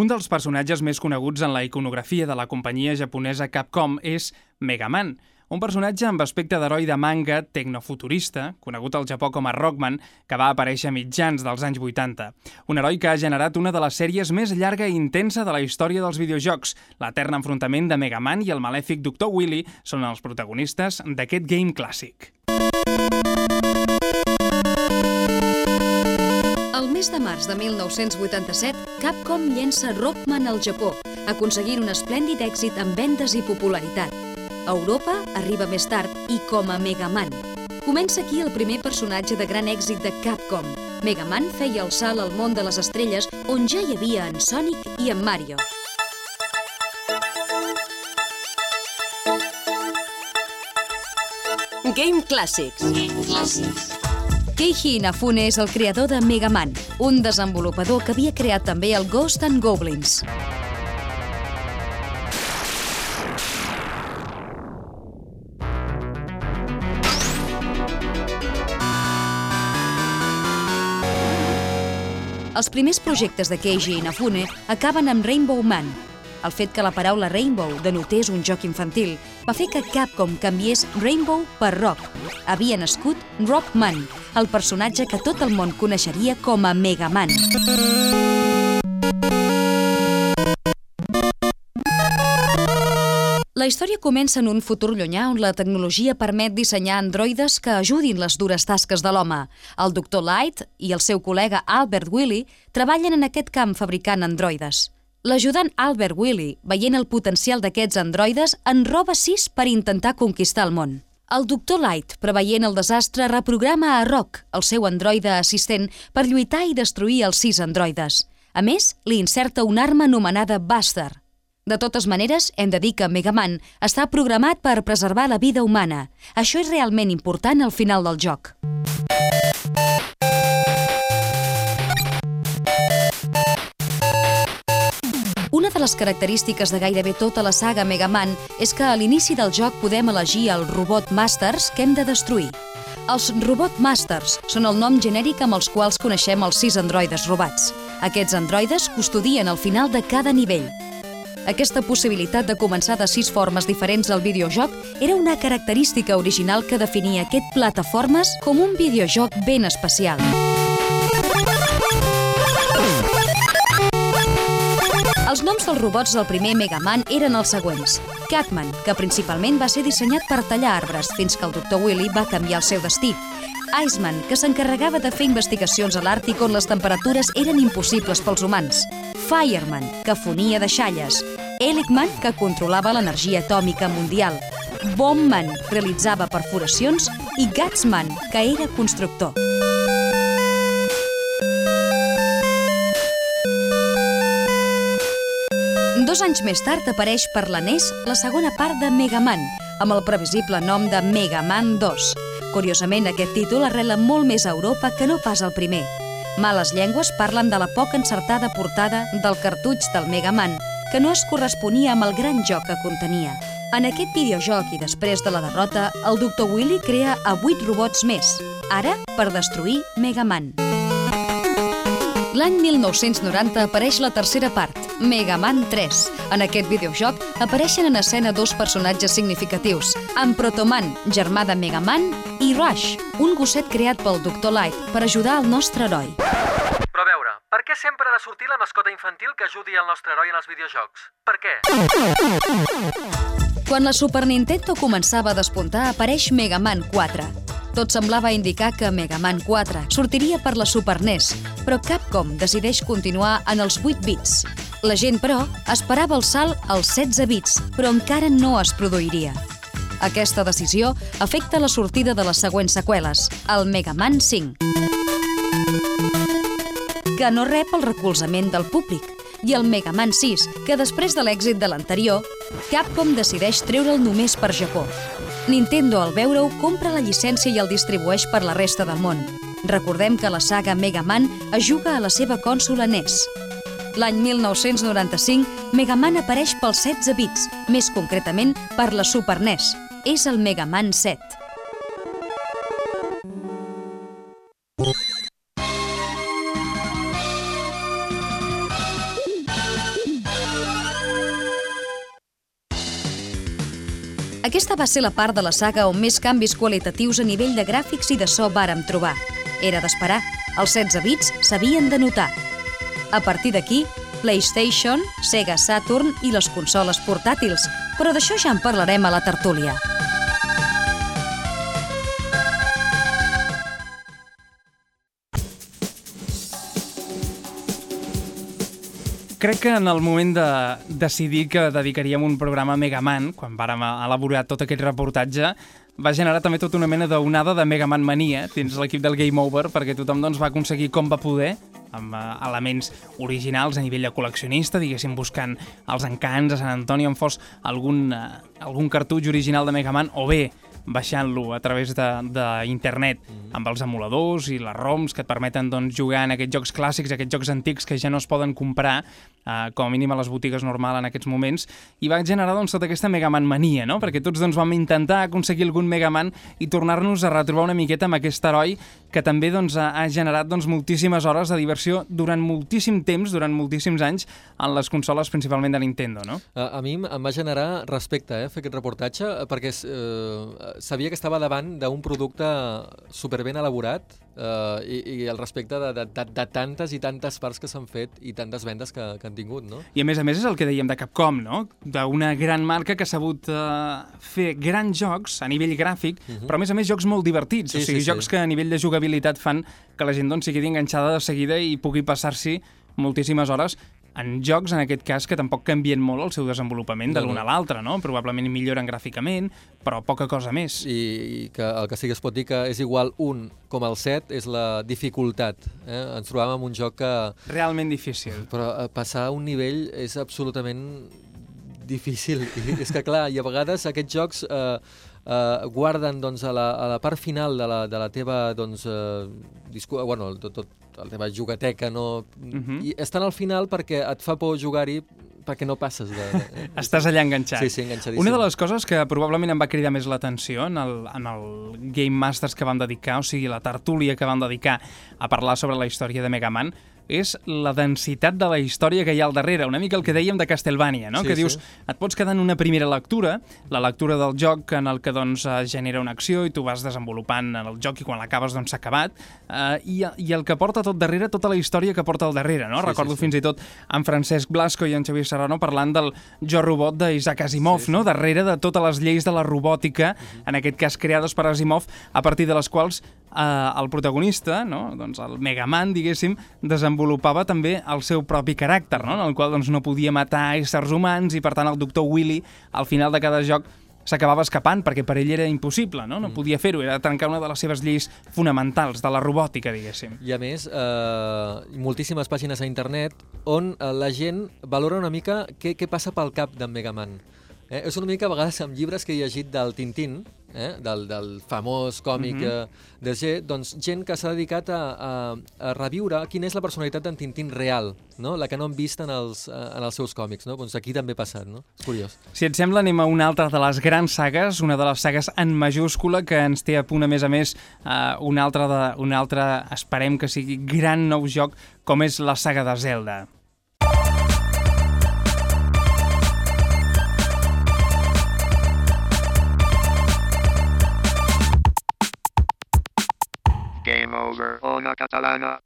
[SPEAKER 1] Un dels personatges més coneguts en la iconografia de la companyia japonesa Capcom és Mega Man, un personatge amb aspecte d'heroi de manga tecnofuturista, conegut al Japó com a Rockman, que va aparèixer a mitjans dels anys 80. Un heroi que ha generat una de les sèries més llarga i intensa de la història dels videojocs. L'etern enfrontament de Mega Man i el malèfic Dr. Willy són els protagonistes d'aquest game clàssic.
[SPEAKER 6] Mes de març de 1987, Capcom llença Rockman al Japó, aconseguint un esplèndid èxit en vendes i popularitat. A Europa arriba més tard i com a Mega Man. Comença aquí el primer personatge de gran èxit de Capcom. Mega Man feia el salt al món de les estrelles on ja hi havia en Sonic i en Mario.
[SPEAKER 3] Game Classics.
[SPEAKER 6] Keiji Inafune és el creador de Mega Man, un desenvolupador que havia creat també el Ghost and Goblins. Els primers projectes de Keiji Inafune acaben amb Rainbow Man. El fet que la paraula Rainbow denotés un joc infantil va fer que Capcom canviés Rainbow per Rock. Havia nascut Rockman, el personatge que tot el món coneixeria com a Mega Man. La història comença en un futur llunyà on la tecnologia permet dissenyar androides que ajudin les dures tasques de l'home. El doctor Light i el seu col·lega Albert Willy treballen en aquest camp fabricant androides. L'ajudant Albert Willy, veient el potencial d'aquests androides, en roba sis per intentar conquistar el món. El doctor Light, preveient el desastre, reprograma a Rock, el seu androide assistent, per lluitar i destruir els sis androides. A més, li inserta una arma anomenada Buster. De totes maneres, hem de dir que Mega Man està programat per preservar la vida humana. Això és realment important al final del joc. De les característiques de gairebé tota la saga Mega Man és que a l'inici del joc podem elegir el Robot Masters que hem de destruir. Els Robot Masters són el nom genèric amb els quals coneixem els sis androides robats. Aquests androides custodien el final de cada nivell. Aquesta possibilitat de començar de sis formes diferents al videojoc era una característica original que definia aquest plataformes com un videojoc ben especial. Els noms dels robots del primer Mega Man eren els següents. Catman, que principalment va ser dissenyat per tallar arbres fins que el Dr. Willy va canviar el seu destí. Iceman, que s'encarregava de fer investigacions a l'Àrtic on les temperatures eren impossibles pels humans. Fireman, que fonia deixalles. Helicman, que controlava l'energia atòmica mundial. Bombman, realitzava perforacions. I Gatsman, que era constructor. Dos anys més tard apareix per la NES la segona part de Mega Man, amb el previsible nom de Mega Man 2. Curiosament, aquest títol arrela molt més a Europa que no pas el primer. Males llengües parlen de la poc encertada portada del cartutx del Mega Man, que no es corresponia amb el gran joc que contenia. En aquest videojoc i després de la derrota, el Dr. Willy crea a 8 robots més, ara per destruir Mega Man. L'any 1990 apareix la tercera part, Mega Man 3. En aquest videojoc apareixen en escena dos personatges significatius, en Protoman, germà de Mega Man, i Rush, un gosset creat pel Dr. Light per ajudar el nostre heroi.
[SPEAKER 5] Però a veure, per què sempre ha de sortir la mascota infantil que ajudi el nostre heroi en els videojocs? Per què?
[SPEAKER 6] Quan la Super Nintendo començava a despuntar, apareix Mega Man 4. Tot semblava indicar que Mega Man 4 sortiria per la Super NES, però Capcom decideix continuar en els 8 bits. La gent, però, esperava el salt als 16 bits, però encara no es produiria. Aquesta decisió afecta la sortida de les següents seqüeles, el Mega Man 5, que no rep el recolzament del públic, i el Mega Man 6, que després de l'èxit de l'anterior, Capcom decideix treure'l només per Japó. Nintendo, al veure-ho, compra la llicència i el distribueix per la resta del món. Recordem que la saga Mega Man es juga a la seva consola NES. L'any 1995, Mega Man apareix pels 16 bits, més concretament per la Super NES. És el Mega Man 7. Aquesta va ser la part de la saga on més canvis qualitatius a nivell de gràfics i de so vàrem trobar. Era d'esperar, els 16 bits s'havien de notar. A partir d'aquí, PlayStation, Sega Saturn i les consoles portàtils, però d'això ja en parlarem a la tertúlia.
[SPEAKER 1] Crec que en el moment de decidir que dedicaríem un programa a Mega Man, quan vàrem elaborar tot aquest reportatge, va generar també tota una mena d'onada de Mega Man mania dins l'equip del Game Over, perquè tothom doncs, va aconseguir com va poder, amb uh, elements originals a nivell de col·leccionista, diguéssim, buscant els encants a Sant Antoni on fos algun, uh, algun cartutx original de Mega Man, o bé baixant-lo a través d'internet mm -hmm. amb els emuladors i les ROMs que et permeten doncs, jugar en aquests jocs clàssics, aquests jocs antics que ja no es poden comprar eh, com a mínim a les botigues normal en aquests moments, i va generar doncs, tota aquesta Mega Man mania, no? perquè tots doncs, vam intentar aconseguir algun Mega Man i tornar-nos a retrobar una miqueta amb aquest heroi que també doncs, ha, generat doncs, moltíssimes hores de diversió durant moltíssim temps, durant moltíssims anys, en les consoles principalment de Nintendo. No?
[SPEAKER 5] A, a mi em va generar respecte eh, fer aquest reportatge, perquè eh, sabia que estava davant d'un producte superben elaborat eh, i, i el respecte de, de, de, de tantes i tantes parts que s'han fet i tantes vendes que, que han tingut, no?
[SPEAKER 1] I a més a més és el que dèiem de Capcom, no? D'una gran marca que ha sabut uh, fer grans jocs a nivell gràfic, uh mhm. -huh. però a més a més jocs molt divertits, sí, o sigui, sí, jocs sí. que a nivell de jugabilitat fan que la gent doncs, sigui enganxada de seguida i pugui passar-s'hi moltíssimes hores en jocs, en aquest cas, que tampoc canvien molt el seu desenvolupament de l'un a l'altre, no? Probablement milloren gràficament, però poca cosa més.
[SPEAKER 5] I, I que el que sí que es pot dir que és igual un com el 7 és la dificultat. Eh? Ens trobàvem amb un joc que...
[SPEAKER 1] Realment difícil.
[SPEAKER 5] Però eh, passar un nivell és absolutament difícil. I és que, clar, i a vegades aquests jocs eh, eh, guarden doncs, a, la, a la part final de la, de la teva doncs, eh, discu bueno, tot, tot, la teva jugateca, no... Uh mhm. -huh. I estan al final perquè et fa por jugar-hi perquè no passes de... de...
[SPEAKER 1] Estàs allà enganxat.
[SPEAKER 5] Sí, sí, enganxadíssim.
[SPEAKER 1] Una de les coses que probablement em va cridar més l'atenció en, el, en el Game Masters que vam dedicar, o sigui, la tertúlia que vam dedicar a parlar sobre la història de Mega Man, és la densitat de la història que hi ha al darrere, una mica el que dèiem de Castlevania, no?
[SPEAKER 5] Sí,
[SPEAKER 1] que dius,
[SPEAKER 5] sí.
[SPEAKER 1] et pots quedar en una primera lectura, la lectura del joc en el que doncs, genera una acció i tu vas desenvolupant en el joc i quan l'acabes doncs, s'ha acabat, eh, i, i el que porta tot darrere, tota la història que porta al darrere. No? Sí, Recordo sí, sí. fins i tot en Francesc Blasco i en Xavier Serrano parlant del Jo Robot d'Isaac Asimov, sí, sí. no? darrere de totes les lleis de la robòtica, uh -huh. en aquest cas creades per Asimov, a partir de les quals eh, el protagonista, no? doncs el Megaman, diguéssim, desenvolupava també el seu propi caràcter, no? en el qual doncs, no podia matar éssers humans i per tant el doctor Willy al final de cada joc s'acabava escapant perquè per ell era impossible, no? No mm. podia fer-ho, era trencar una de les seves lleis fonamentals de la robòtica, diguéssim.
[SPEAKER 5] I a més, eh, moltíssimes pàgines a internet on eh, la gent valora una mica què, què passa pel cap d'en Megaman. Eh? És una mica a vegades amb llibres que he llegit del Tintín, eh? del, del famós còmic mm -hmm. de G, doncs gent que s'ha dedicat a, a, a reviure quina és la personalitat d'en Tintín real, no? la que no han vist en els, eh, en els seus còmics. No? Doncs aquí també ha passat, no? És curiós.
[SPEAKER 1] Si et sembla, anem a una altra de les grans sagues, una de les sagues en majúscula que ens té a punt, a més a més, uh, una, altra de, una altra, esperem que sigui gran nou joc, com és la saga de Zelda.
[SPEAKER 2] Game Over, Ona Catalana.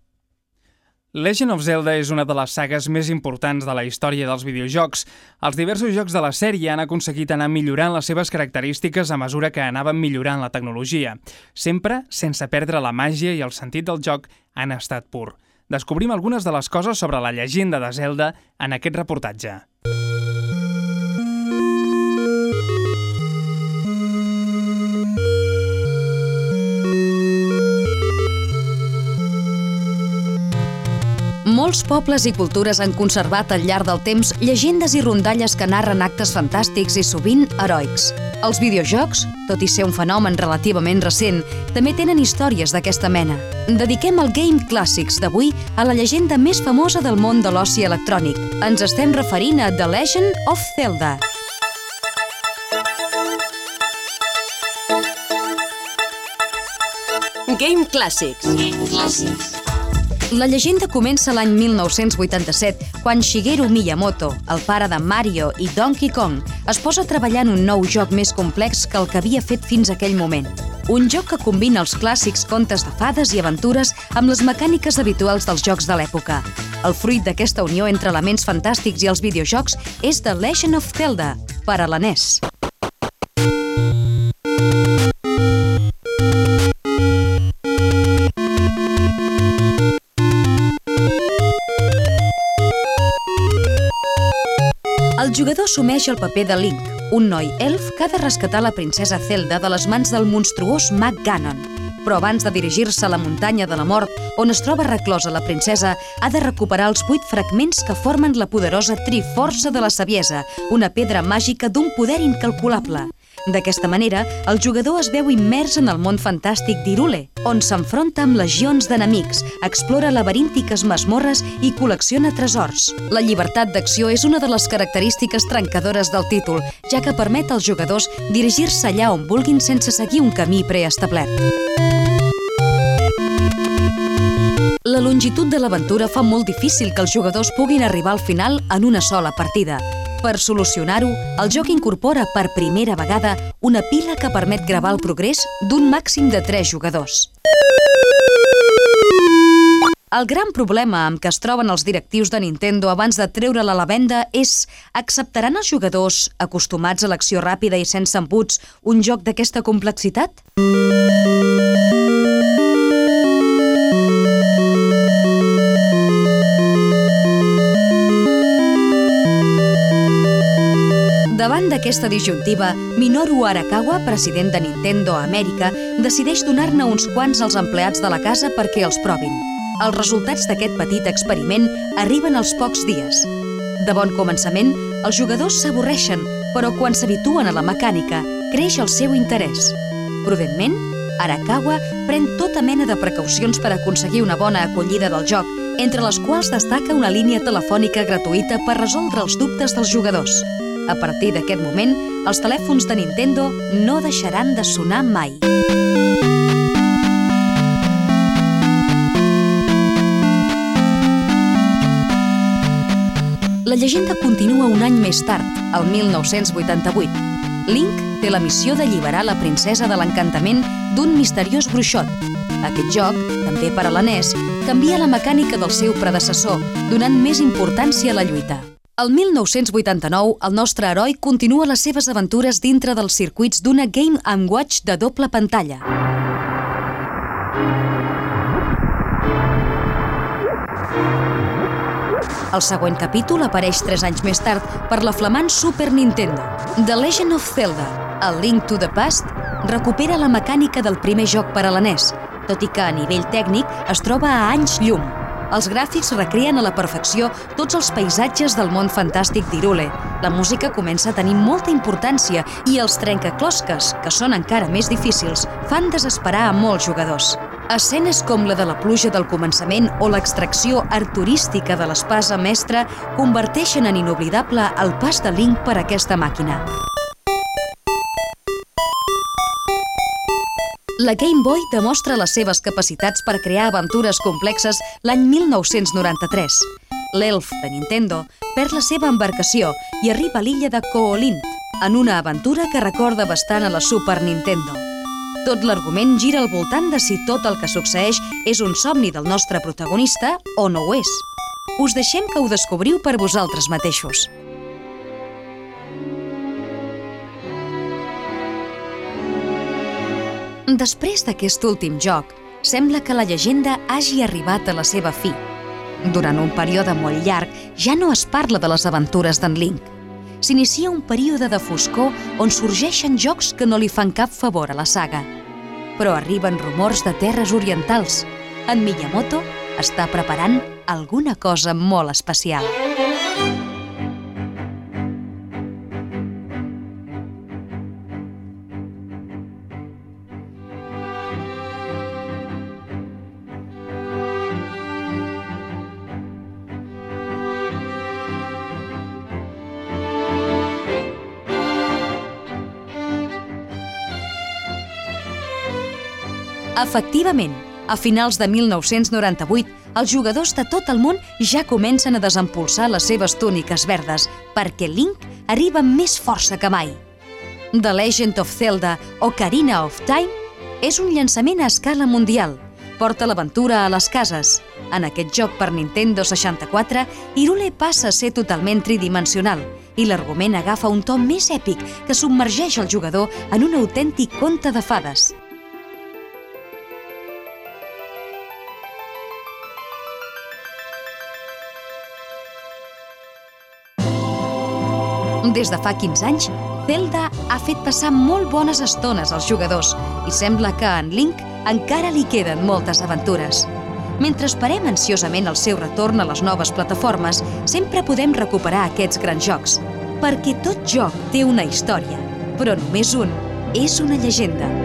[SPEAKER 1] Legend of Zelda és una de les sagues més importants de la història dels videojocs. Els diversos jocs de la sèrie han aconseguit anar millorant les seves característiques a mesura que anaven millorant la tecnologia. Sempre sense perdre la màgia i el sentit del joc han estat pur. Descobrim algunes de les coses sobre la llegenda de Zelda en aquest reportatge.
[SPEAKER 6] Molts pobles i cultures han conservat al llarg del temps llegendes i rondalles que narren actes fantàstics i sovint heroics. Els videojocs, tot i ser un fenomen relativament recent, també tenen històries d'aquesta mena. Dediquem el Game Classics d'avui a la llegenda més famosa del món de l'oci electrònic. Ens estem referint a The Legend of Zelda.
[SPEAKER 3] Game Classics. Game Classics.
[SPEAKER 6] La llegenda comença l'any 1987, quan Shigeru Miyamoto, el pare de Mario i Donkey Kong, es posa a treballar en un nou joc més complex que el que havia fet fins aquell moment. Un joc que combina els clàssics contes de fades i aventures amb les mecàniques habituals dels jocs de l'època. El fruit d'aquesta unió entre elements fantàstics i els videojocs és The Legend of Zelda, per a la NES. Jugador assumeix el paper de Link, un noi elf que ha de rescatar la princesa Zelda de les mans del monstruós mag Ganon. Però abans de dirigir-se a la muntanya de la mort, on es troba reclosa la princesa, ha de recuperar els vuit fragments que formen la poderosa Triforça de la Saviesa, una pedra màgica d'un poder incalculable. D'aquesta manera, el jugador es veu immers en el món fantàstic d'Irule, on s'enfronta amb legions d'enemics, explora laberíntiques masmorres i col·lecciona tresors. La llibertat d'acció és una de les característiques trencadores del títol, ja que permet als jugadors dirigir-se allà on vulguin sense seguir un camí preestablert. La longitud de l'aventura fa molt difícil que els jugadors puguin arribar al final en una sola partida. Per solucionar-ho, el joc incorpora per primera vegada una pila que permet gravar el progrés d'un màxim de 3 jugadors. El gran problema amb què es troben els directius de Nintendo abans de treure-la a la venda és acceptaran els jugadors, acostumats a l'acció ràpida i sense embuts, un joc d'aquesta complexitat? Davant d'aquesta disjuntiva, Minoru Arakawa, president de Nintendo Amèrica, decideix donar-ne uns quants als empleats de la casa perquè els provin. Els resultats d'aquest petit experiment arriben als pocs dies. De bon començament, els jugadors s'avorreixen, però quan s'habituen a la mecànica, creix el seu interès. Prudentment, Arakawa pren tota mena de precaucions per aconseguir una bona acollida del joc, entre les quals destaca una línia telefònica gratuïta per resoldre els dubtes dels jugadors. A partir d'aquest moment, els telèfons de Nintendo no deixaran de sonar mai. La llegenda continua un any més tard, el 1988. Link té la missió d'alliberar la princesa de l'encantament d'un misteriós bruixot. Aquest joc, també per a la NES, canvia la mecànica del seu predecessor, donant més importància a la lluita. El 1989, el nostre heroi continua les seves aventures dintre dels circuits d'una Game Watch de doble pantalla. El següent capítol apareix 3 anys més tard per la flamant Super Nintendo. The Legend of Zelda, A Link to the Past, recupera la mecànica del primer joc per a la NES, tot i que a nivell tècnic es troba a anys llum. Els gràfics recreen a la perfecció tots els paisatges del món fantàstic d'Irule. La música comença a tenir molta importància i els trencaclosques, que són encara més difícils, fan desesperar a molts jugadors. Escenes com la de la pluja del començament o l'extracció arturística de l'espasa mestra converteixen en inoblidable el pas de Link per aquesta màquina. La Game Boy demostra les seves capacitats per crear aventures complexes l'any 1993. L'Elf de Nintendo perd la seva embarcació i arriba a l'illa de Koolint, en una aventura que recorda bastant a la Super Nintendo. Tot l'argument gira al voltant de si tot el que succeeix és un somni del nostre protagonista o no ho és. Us deixem que ho descobriu per vosaltres mateixos. Després d'aquest últim joc, sembla que la llegenda hagi arribat a la seva fi. Durant un període molt llarg, ja no es parla de les aventures d'en Link. S'inicia un període de foscor on sorgeixen jocs que no li fan cap favor a la saga. Però arriben rumors de terres orientals. En Miyamoto està preparant alguna cosa molt especial. Efectivament, a finals de 1998, els jugadors de tot el món ja comencen a desempolsar les seves túniques verdes, perquè Link arriba amb més força que mai. The Legend of Zelda o Karina of Time és un llançament a escala mundial. Porta l'aventura a les cases. En aquest joc per Nintendo 64, Irule passa a ser totalment tridimensional i l'argument agafa un to més èpic que submergeix el jugador en un autèntic conte de fades. Des de fa 15 anys, Zelda ha fet passar molt bones estones als jugadors i sembla que en Link encara li queden moltes aventures. Mentre esperem ansiosament el seu retorn a les noves plataformes, sempre podem recuperar aquests grans jocs. Perquè tot joc té una història, però només un és una llegenda.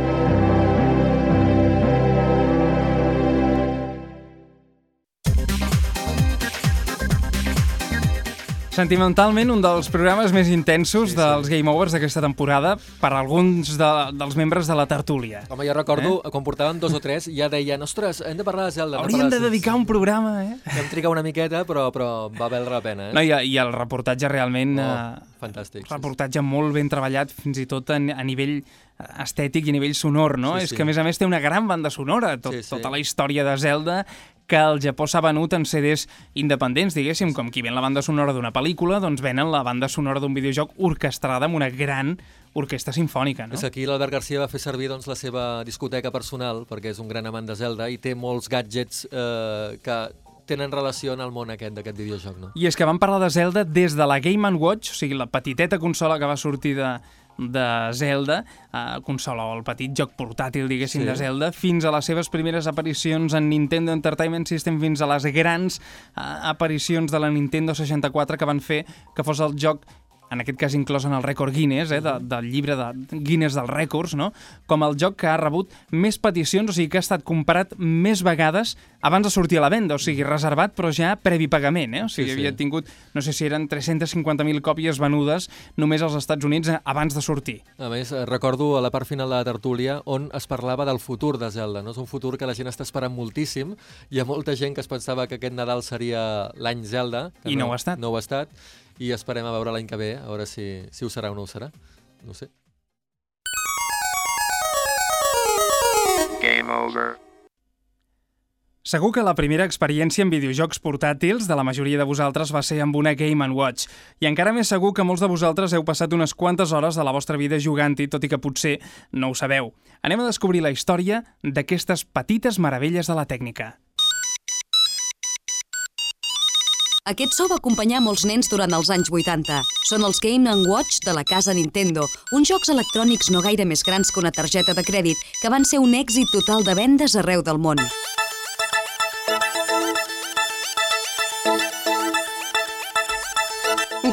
[SPEAKER 1] Sentimentalment, un dels programes més intensos sí, sí. dels Game Overs d'aquesta temporada per alguns de, dels membres de la tertúlia.
[SPEAKER 5] Home, jo recordo, eh? quan portàvem dos o tres, ja deien, ostres, hem de parlar de Zelda.
[SPEAKER 1] Hauríem
[SPEAKER 5] de,
[SPEAKER 1] de dedicar un programa, eh?
[SPEAKER 5] Vam trigar una miqueta, però, però va valdre la pena, eh?
[SPEAKER 1] No, i, I el reportatge realment...
[SPEAKER 5] Oh, eh, fantàstic.
[SPEAKER 1] Reportatge sí, molt ben treballat, fins i tot a, a nivell estètic i a nivell sonor, no? Sí, és sí. que, a més a més, té una gran banda sonora, tot, sí, sí. tota la història de Zelda, que el Japó s'ha venut en CDs independents, diguéssim, com qui ven la banda sonora d'una pel·lícula, doncs venen la banda sonora d'un videojoc orquestrada amb una gran orquestra sinfònica, no?
[SPEAKER 5] És aquí l'Albert Garcia va fer servir doncs, la seva discoteca personal, perquè és un gran amant de Zelda, i té molts gadgets eh, que tenen relació en el món aquest d'aquest videojoc, no?
[SPEAKER 1] I és que vam parlar de Zelda des de la Game Watch, o sigui, la petiteta consola que va sortir de, de Zelda, eh, consola o el petit joc portàtil, diguéssim, sí. de Zelda, fins a les seves primeres aparicions en Nintendo Entertainment System, fins a les grans eh, aparicions de la Nintendo 64 que van fer que fos el joc en aquest cas inclòs en el rècord Guinness, eh, de, del llibre de Guinness dels rècords, no? com el joc que ha rebut més peticions, o sigui que ha estat comparat més vegades abans de sortir a la venda, o sigui, reservat però ja previ pagament, eh? o sigui, sí, sí. havia tingut, no sé si eren 350.000 còpies venudes només als Estats Units eh, abans de sortir.
[SPEAKER 5] A més, eh, recordo a la part final de la tertúlia on es parlava del futur de Zelda, no? és un futur que la gent està esperant moltíssim, hi ha molta gent que es pensava que aquest Nadal seria l'any Zelda,
[SPEAKER 1] i no, no ho ha estat.
[SPEAKER 5] No ho ha estat, i esperem a veure l'any que ve, a veure si, si ho serà o no ho serà. No sé.
[SPEAKER 2] Game over.
[SPEAKER 1] Segur que la primera experiència en videojocs portàtils de la majoria de vosaltres va ser amb una Game Watch. I encara més segur que molts de vosaltres heu passat unes quantes hores de la vostra vida jugant-hi, tot i que potser no ho sabeu. Anem a descobrir la història d'aquestes petites meravelles de la tècnica.
[SPEAKER 6] Aquest so va acompanyar molts nens durant els anys 80. Són els Game Watch de la casa Nintendo, uns jocs electrònics no gaire més grans que una targeta de crèdit, que van ser un èxit total de vendes arreu del món.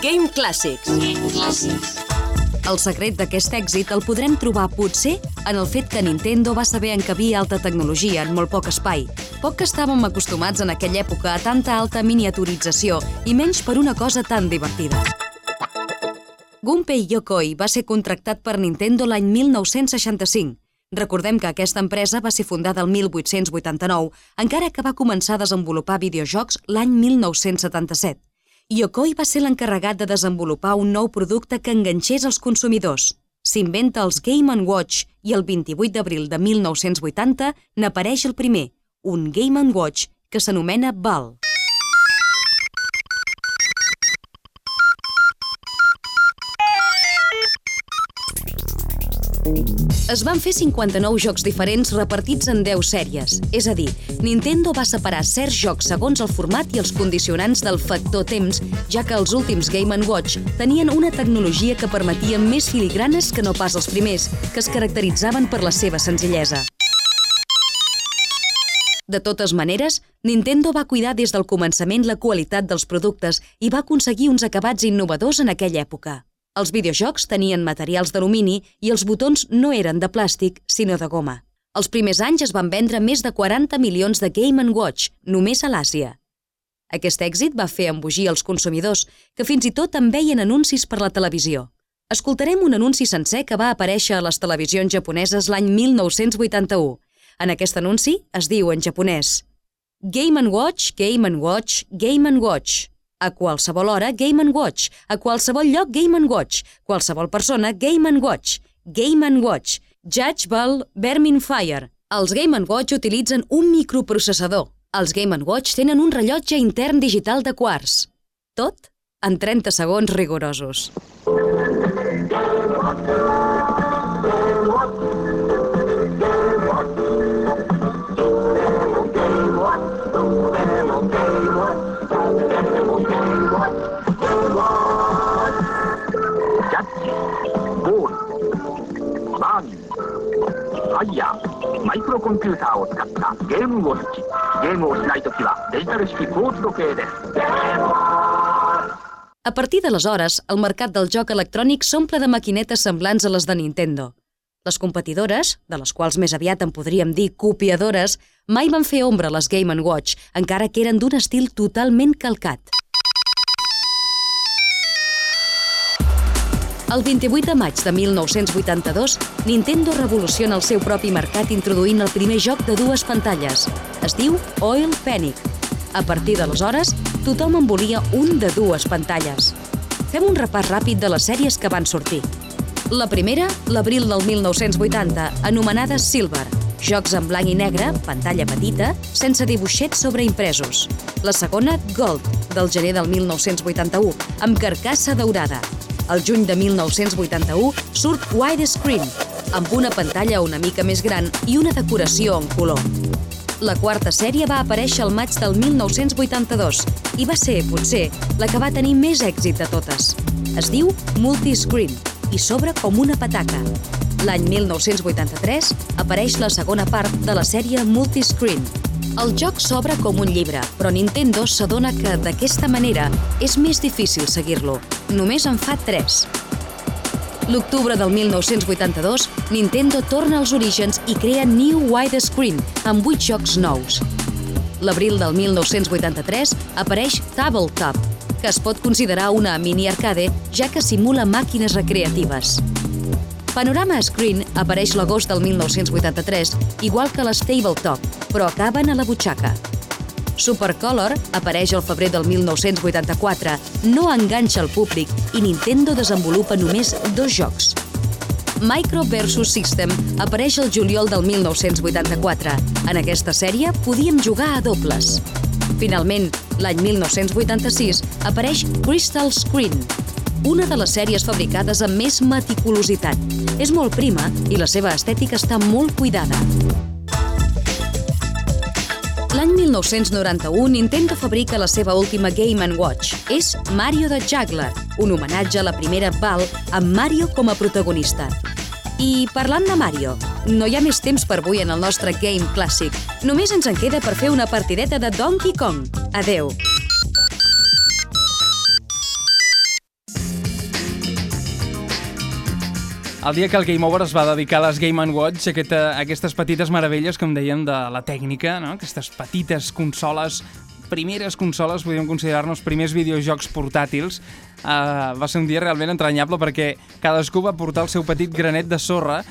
[SPEAKER 3] Game Classics. Game Classics.
[SPEAKER 6] El secret d'aquest èxit el podrem trobar, potser, en el fet que Nintendo va saber encabir alta tecnologia en molt poc espai. Poc que estàvem acostumats en aquella època a tanta alta miniaturització i menys per una cosa tan divertida. Gunpei Yokoi va ser contractat per Nintendo l'any 1965. Recordem que aquesta empresa va ser fundada el 1889, encara que va començar a desenvolupar videojocs l'any 1977. Yokoi va ser l'encarregat de desenvolupar un nou producte que enganxés els consumidors. S'inventa els Game Watch i el 28 d'abril de 1980 n'apareix el primer, un Game Watch que s'anomena Ball. Es van fer 59 jocs diferents repartits en 10 sèries. És a dir, Nintendo va separar certs jocs segons el format i els condicionants del factor temps, ja que els últims Game Watch tenien una tecnologia que permetia més filigranes que no pas els primers, que es caracteritzaven per la seva senzillesa. De totes maneres, Nintendo va cuidar des del començament la qualitat dels productes i va aconseguir uns acabats innovadors en aquella època. Els videojocs tenien materials d'alumini i els botons no eren de plàstic, sinó de goma. Els primers anys es van vendre més de 40 milions de Game Watch, només a l'Àsia. Aquest èxit va fer embogir els consumidors, que fins i tot en veien anuncis per la televisió. Escoltarem un anunci sencer que va aparèixer a les televisions japoneses l'any 1981. En aquest anunci es diu en japonès Game Watch, Game Watch, Game Watch. A qualsevol hora, Game Watch. A qualsevol lloc, Game Watch. Qualsevol persona, Game Watch. Game Watch. Judge Ball Vermin Fire. Els Game Watch utilitzen un microprocessador. Els Game Watch tenen un rellotge intern digital de quarts. Tot en 30 segons rigorosos.
[SPEAKER 7] ファイヤーマイクロコンピューターを使ったゲームウォッチゲームをしないときはデジタル式ポーツ時計です
[SPEAKER 6] A partir d'aleshores, el mercat del joc electrònic s'omple de maquinetes semblants a les de Nintendo. Les competidores, de les quals més aviat en podríem dir copiadores, mai van fer ombra a les Game Watch, encara que eren d'un estil totalment calcat. El 28 de maig de 1982, Nintendo revoluciona el seu propi mercat introduint el primer joc de dues pantalles. Es diu Oil Panic. A partir d'aleshores, tothom en volia un de dues pantalles. Fem un repàs ràpid de les sèries que van sortir. La primera, l'abril del 1980, anomenada Silver. Jocs en blanc i negre, pantalla petita, sense dibuixets sobreimpresos. La segona, Gold, del gener del 1981, amb carcassa daurada. El juny de 1981 surt Widescreen, amb una pantalla una mica més gran i una decoració en color. La quarta sèrie va aparèixer al maig del 1982 i va ser, potser, la que va tenir més èxit de totes. Es diu Multiscreen i s'obre com una pataca. L'any 1983 apareix la segona part de la sèrie Multiscreen. El joc s'obre com un llibre, però Nintendo s'adona que d'aquesta manera és més difícil seguir-lo. Només en fa tres. L'octubre del 1982, Nintendo torna als orígens i crea New Widescreen, amb 8 jocs nous. L'abril del 1983 apareix Tabletop, que es pot considerar una mini-arcade, ja que simula màquines recreatives. Panorama Screen apareix l'agost del 1983, igual que les Tabletop, però acaben a la butxaca. Supercolor apareix al febrer del 1984, no enganxa el públic i Nintendo desenvolupa només dos jocs. Micro vs System apareix el juliol del 1984. En aquesta sèrie podíem jugar a dobles. Finalment, l'any 1986 apareix Crystal Screen, una de les sèries fabricades amb més meticulositat. És molt prima i la seva estètica està molt cuidada. L'any 1991, Nintendo fabrica la seva última Game Watch. És Mario the Juggler, un homenatge a la primera Val amb Mario com a protagonista. I parlant de Mario, no hi ha més temps per avui en el nostre Game Clàssic. Només ens en queda per fer una partideta de Donkey Kong. Adeu.
[SPEAKER 1] El dia que el Game Over es va dedicar a les Game Watch, aquesta, aquestes petites meravelles, com dèiem, de la tècnica, no? aquestes petites consoles, primeres consoles, podríem considerar-nos primers videojocs portàtils, uh, va ser un dia realment entranyable perquè cadascú va portar el seu petit granet de sorra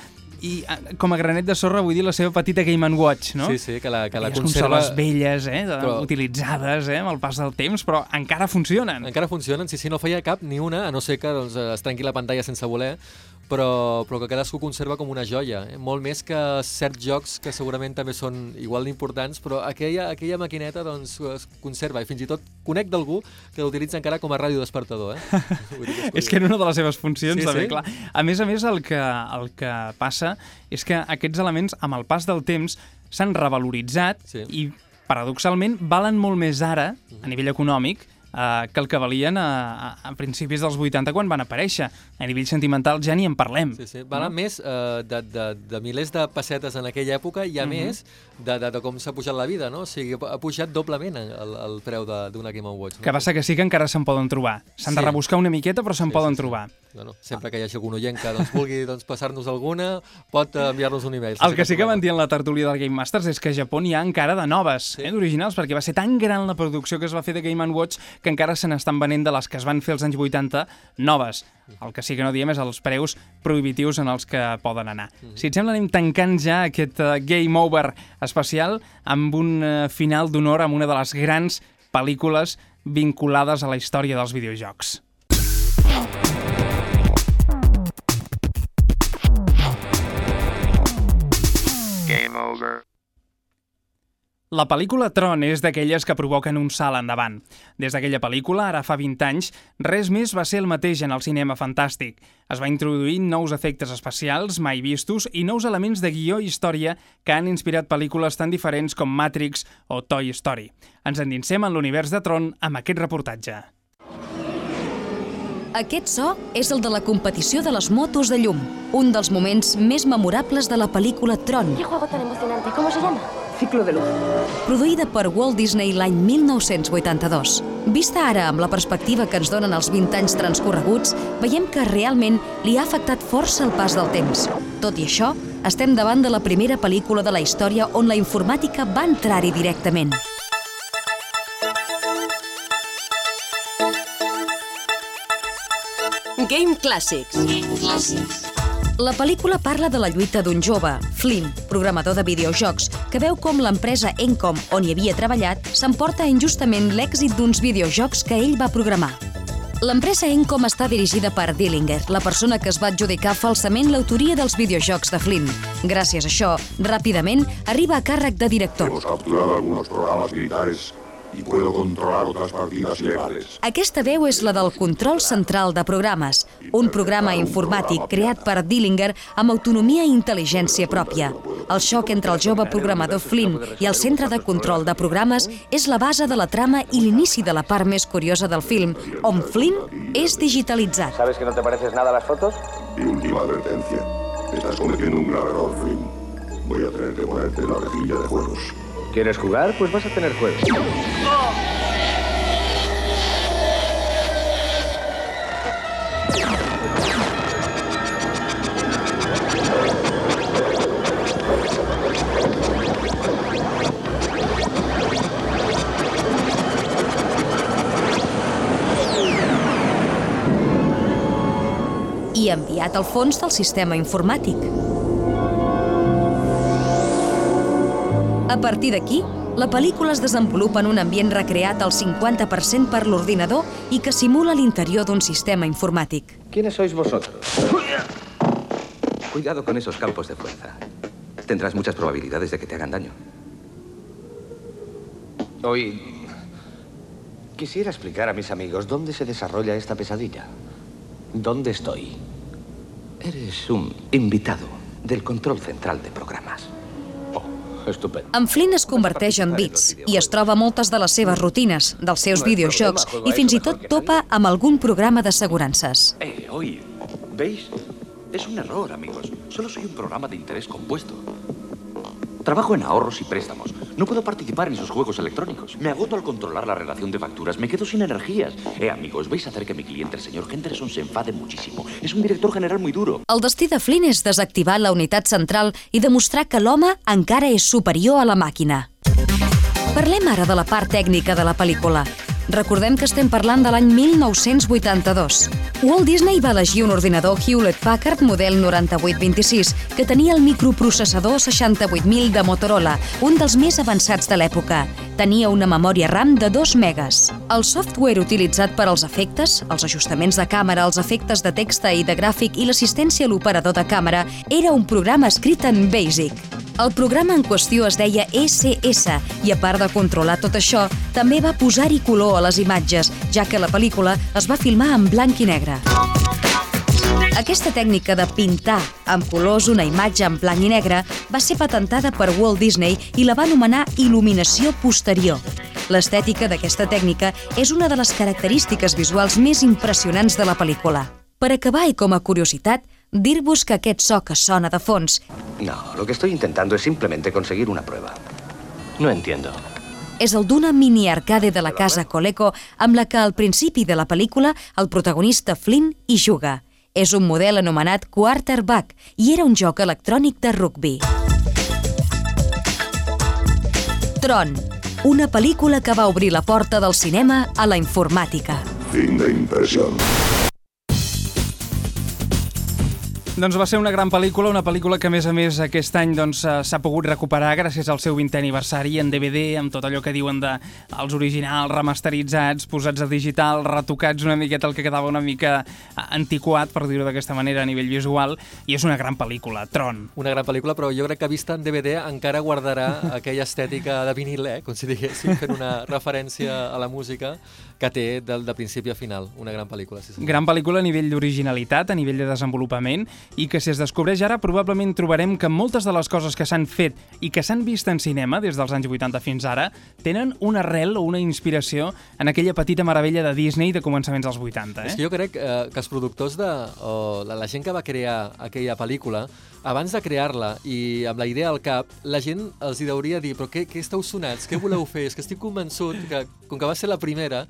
[SPEAKER 1] i eh, com a granet de sorra vull dir la seva petita Game Watch, no?
[SPEAKER 5] Sí, sí, que la, que la
[SPEAKER 1] Aquelles
[SPEAKER 5] conserva...
[SPEAKER 1] consoles velles, eh, de,
[SPEAKER 5] Però-
[SPEAKER 1] utilitzades eh, amb el pas del temps, però encara funcionen.
[SPEAKER 5] Encara funcionen, sí, sí, no feia cap ni una, a no ser que doncs, es trenqui la pantalla sense voler, però, però que cadascú conserva com una joia. Eh? Molt més que certs jocs que segurament també són igual d'importants, però aquella, aquella maquineta doncs, es conserva i fins i tot conec d'algú que l'utilitza encara com a ràdio despertador. Eh? Dir
[SPEAKER 1] És que era una de les seves funcions,
[SPEAKER 5] Sí,
[SPEAKER 1] també,
[SPEAKER 5] sí?
[SPEAKER 1] clar. A més a més, el que, el que passa és que aquests elements, amb el pas del temps, s'han revaloritzat
[SPEAKER 5] Sí.
[SPEAKER 1] i, paradoxalment, valen molt més ara, a nivell econòmic, eh, que el que valien a, a, a principis dels 80 quan van aparèixer. A nivell sentimental ja ni en parlem.
[SPEAKER 5] Sí, sí. Valen no? més uh, de, de, de milers de pessetes en aquella època i a uh -huh. més de, de, de com s'ha pujat la vida, no? O sigui, ha pujat doblement el, el preu de- d'una Game Watch. No?
[SPEAKER 1] Que passa que sí que encara se'n poden trobar. S'han de
[SPEAKER 5] Sí.
[SPEAKER 1] rebuscar una miqueta, però se'n
[SPEAKER 5] Sí,
[SPEAKER 1] poden
[SPEAKER 5] sí, sí.
[SPEAKER 1] trobar.
[SPEAKER 5] Bueno, sempre que hi hagi algun oient que doncs, vulgui doncs, passar-nos alguna, pot eh, enviar-nos un e-mail.
[SPEAKER 1] El que sí que van dir en la tertúlia del Game Masters és que a Japó n'hi ha encara de noves,
[SPEAKER 5] Sí.
[SPEAKER 1] eh, d'originals, perquè va ser tan gran la producció que es va fer de Game Watch que encara se n'estan venent de les que es van fer als anys 80 noves. El que sí que no diem és els preus prohibitius en els que poden anar. Si et sembla, anem tancant ja aquest eh, Game Over especial amb un eh, final d'honor amb una de les grans pel·lícules vinculades a la història dels videojocs. La pel·lícula Tron és d'aquelles que provoquen un salt endavant. Des d'aquella pel·lícula, ara fa 20 anys, res més va ser el mateix en el cinema fantàstic. Es va introduir nous efectes especials mai vistos i nous elements de guió i història que han inspirat pel·lícules tan diferents com Matrix o Toy Story. Ens endinsem en l'univers de Tron amb aquest reportatge.
[SPEAKER 6] Aquest so és el de la competició de les motos de llum, un dels moments més memorables de la pel·lícula Tron,
[SPEAKER 8] ¿Qué juego tan emocionante? ¿Cómo se llama?
[SPEAKER 6] produïda per Walt Disney l'any 1982. Vista ara amb la perspectiva que ens donen els 20 anys transcorreguts, veiem que realment li ha afectat força el pas del temps. Tot i això, estem davant de la primera pel·lícula de la història on la informàtica va entrar-hi directament.
[SPEAKER 3] Game Classics.
[SPEAKER 6] La pel·lícula parla de la lluita d'un jove, Flynn, programador de videojocs, que veu com l'empresa Encom, on hi havia treballat, s'emporta injustament l'èxit d'uns videojocs que ell va programar. L'empresa Encom està dirigida per Dillinger, la persona que es va adjudicar falsament l'autoria dels videojocs de Flynn. Gràcies a això, ràpidament arriba a càrrec de director.
[SPEAKER 9] Hemos capturado algunos programas militares y puedo controlar otras partidas ilegales.
[SPEAKER 6] Aquesta veu és la del Control Central de Programes, un programa informàtic creat per Dillinger amb autonomia i intel·ligència pròpia. El xoc entre el jove programador Flynn i el centre de control de programes és la base de la trama i l'inici de la part més curiosa del film, on Flynn és digitalitzat.
[SPEAKER 10] ¿Sabes que no te pareces nada a las fotos?
[SPEAKER 9] Y última advertencia. Estás cometiendo un grave error, Flynn. Voy a tener que ponerte la rejilla de juegos.
[SPEAKER 10] ¿Quieres jugar? Pues vas a tener juegos.
[SPEAKER 6] i enviat al fons del sistema informàtic. A partir d'aquí, la pel·lícula es desenvolupa en un ambient recreat al 50% per l'ordinador i que simula l'interior d'un sistema informàtic.
[SPEAKER 10] ¿Quiénes sois vosotros?
[SPEAKER 11] Cuidado con esos campos de fuerza. Tendrás muchas probabilidades de que te hagan daño.
[SPEAKER 10] Hoy quisiera explicar a mis amigos dónde se desarrolla esta pesadilla. ¿Dónde estoy?
[SPEAKER 11] Eres un invitado del control central de programas.
[SPEAKER 10] Estupendo.
[SPEAKER 6] En Flynn es converteix en bits i es troba moltes de les seves rutines, dels seus videojocs i fins i tot topa amb algun programa d'assegurances.
[SPEAKER 12] Eh, oye, ¿veis? Es un error, amigos. Solo soy un programa de interés compuesto. Trabajo en ahorros y préstamos. No puedo participar en esos juegos electrónicos. Me agoto al controlar la relación de facturas. Me quedo sin energías. Eh, amigos, vais a hacer que mi cliente, el señor Henderson, se enfade muchísimo. Es un director general muy duro.
[SPEAKER 6] El destí de Flynn és desactivar la unitat central i demostrar que l'home encara és superior a la màquina. Parlem ara de la part tècnica de la pel·lícula. Recordem que estem parlant de l'any 1982. Walt Disney va elegir un ordinador Hewlett-Packard model 9826 que tenia el microprocessador 68000 de Motorola, un dels més avançats de l'època. Tenia una memòria RAM de 2 megas. El software utilitzat per als efectes, els ajustaments de càmera, els efectes de text i de gràfic i l'assistència a l'operador de càmera era un programa escrit en BASIC. El programa en qüestió es deia SS i, a part de controlar tot això, també va posar-hi color a les imatges, ja que la pel·lícula es va filmar en blanc i negre. Aquesta tècnica de pintar amb colors una imatge en blanc i negre va ser patentada per Walt Disney i la va anomenar il·luminació posterior. L'estètica d'aquesta tècnica és una de les característiques visuals més impressionants de la pel·lícula. Per acabar i com a curiositat, dir-vos que aquest so que sona de fons
[SPEAKER 10] No, lo que estoy intentando es simplemente conseguir una prueba. No entiendo.
[SPEAKER 6] és el d'una mini arcade de la casa Coleco amb la que al principi de la pel·lícula el protagonista Flynn hi juga. És un model anomenat Quarterback i era un joc electrònic de rugby. Tron, una pel·lícula que va obrir la porta del cinema a la informàtica.
[SPEAKER 9] Fin de impresión.
[SPEAKER 1] Doncs va ser una gran pel·lícula, una pel·lícula que a més a més aquest any doncs, eh, s'ha pogut recuperar gràcies al seu 20è aniversari en DVD, amb tot allò que diuen de els originals remasteritzats, posats a digital, retocats una miqueta el que quedava una mica eh, antiquat, per dir-ho d'aquesta manera, a nivell visual, i és una gran pel·lícula, Tron.
[SPEAKER 5] Una gran pel·lícula, però jo crec que vista en DVD encara guardarà aquella estètica de vinil, eh? com si diguéssim, fent una referència a la música que té del, de principi a final. Una gran pel·lícula, sí, sí.
[SPEAKER 1] Gran pel·lícula a nivell d'originalitat, a nivell de desenvolupament, i que si es descobreix ara probablement trobarem que moltes de les coses que s'han fet i que s'han vist en cinema des dels anys 80 fins ara tenen una arrel o una inspiració en aquella petita meravella de Disney de començaments dels 80. Eh?
[SPEAKER 5] És que jo crec eh, que els productors de... o la, la gent que va crear aquella pel·lícula abans de crear-la i amb la idea al cap, la gent els hi hauria dir però què, què esteu sonats? Què voleu fer? És que estic convençut que, com que va ser la primera,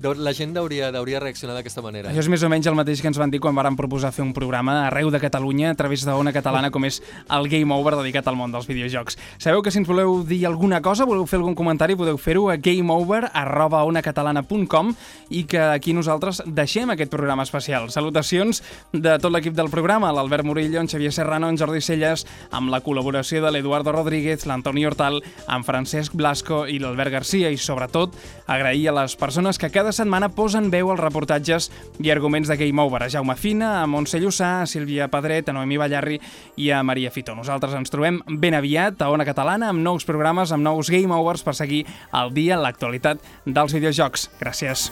[SPEAKER 5] la gent hauria, hauria reaccionar d'aquesta manera.
[SPEAKER 1] Això és més o menys el mateix que ens van dir quan varen proposar fer un programa arreu de Catalunya a través d'Ona Catalana com és el Game Over dedicat al món dels videojocs. Sabeu que si ens voleu dir alguna cosa, voleu fer algun comentari, podeu fer-ho a gameover.onacatalana.com i que aquí nosaltres deixem aquest programa especial. Salutacions de tot l'equip del programa, l'Albert Murillo, en Xavier Serrano, en Jordi Celles, amb la col·laboració de l'Eduardo Rodríguez, l'Antoni Hortal, en Francesc Blasco i l'Albert Garcia i sobretot agrair a les persones que cada setmana posen veu als reportatges i arguments de Game Over, a Jaume Fina, a Montse Llussà, a Sílvia Pedret, a Noemí Ballarri i a Maria Fitó. Nosaltres ens trobem ben aviat a Ona Catalana amb nous programes, amb nous Game Overs per seguir al dia l'actualitat dels videojocs. Gràcies.